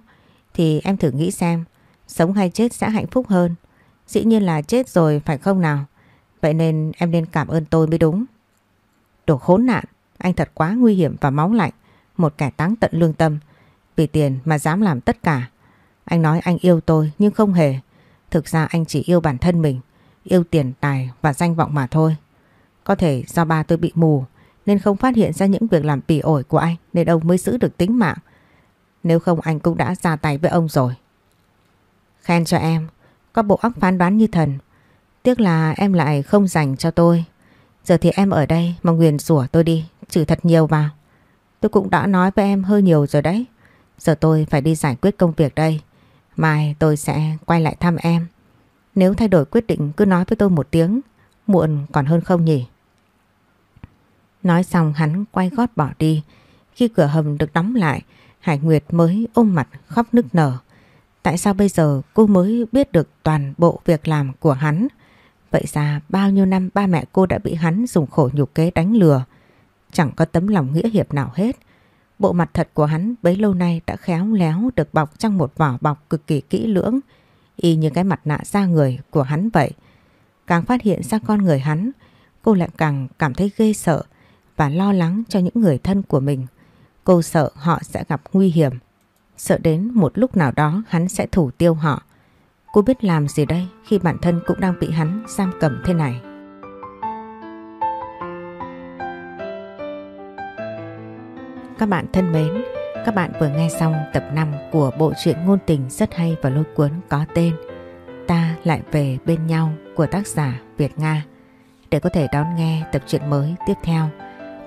Speaker 1: thì em thử nghĩ xem sống hay chết sẽ hạnh phúc hơn. Dĩ nhiên là chết rồi phải không nào? Vậy nên em nên cảm ơn tôi mới đúng. Đồ khốn nạn, anh thật quá nguy hiểm và máu lạnh. Một kẻ táng tận lương tâm. Vì tiền mà dám làm tất cả. Anh nói anh yêu tôi nhưng không hề. Thực ra anh chỉ yêu bản thân mình. Yêu tiền tài và danh vọng mà thôi. Có thể do ba tôi bị mù nên không phát hiện ra những việc làm bỉ ổi của anh nên ông mới giữ được tính mạng. Nếu không anh cũng đã ra tay với ông rồi. Khen cho em, có bộ óc phán đoán như thần. Tiếc là em lại không dành cho tôi. Giờ thì em ở đây mà nguyền rủa tôi đi, chửi thật nhiều vào. Tôi cũng đã nói với em hơi nhiều rồi đấy. Giờ tôi phải đi giải quyết công việc đây. Mai tôi sẽ quay lại thăm em. Nếu thay đổi quyết định cứ nói với tôi một tiếng. Muộn còn hơn không nhỉ? Nói xong hắn quay gót bỏ đi. Khi cửa hầm được đóng lại, Hải Nguyệt mới ôm mặt khóc nức nở. Tại sao bây giờ cô mới biết được toàn bộ việc làm của hắn? Vậy ra bao nhiêu năm ba mẹ cô đã bị hắn dùng khổ nhục kế đánh lừa. Chẳng có tấm lòng nghĩa hiệp nào hết. Bộ mặt thật của hắn bấy lâu nay đã khéo léo được bọc trong một vỏ bọc cực kỳ kỹ lưỡng. Y như cái mặt nạ da người của hắn vậy. Càng phát hiện ra con người hắn, cô lại càng cảm thấy ghê sợ và lo lắng cho những người thân của mình. Cô sợ họ sẽ gặp nguy hiểm. Sợ đến một lúc nào đó hắn sẽ thủ tiêu họ. Cô biết làm gì đây khi bản thân cũng đang bị hắn giam cầm thế này. Các bạn thân mến, các bạn vừa nghe xong tập 5 của bộ truyện ngôn tình rất hay và lôi cuốn có tên Ta lại về bên nhau của tác giả Việt Nga. Để có thể đón nghe tập truyện mới tiếp theo,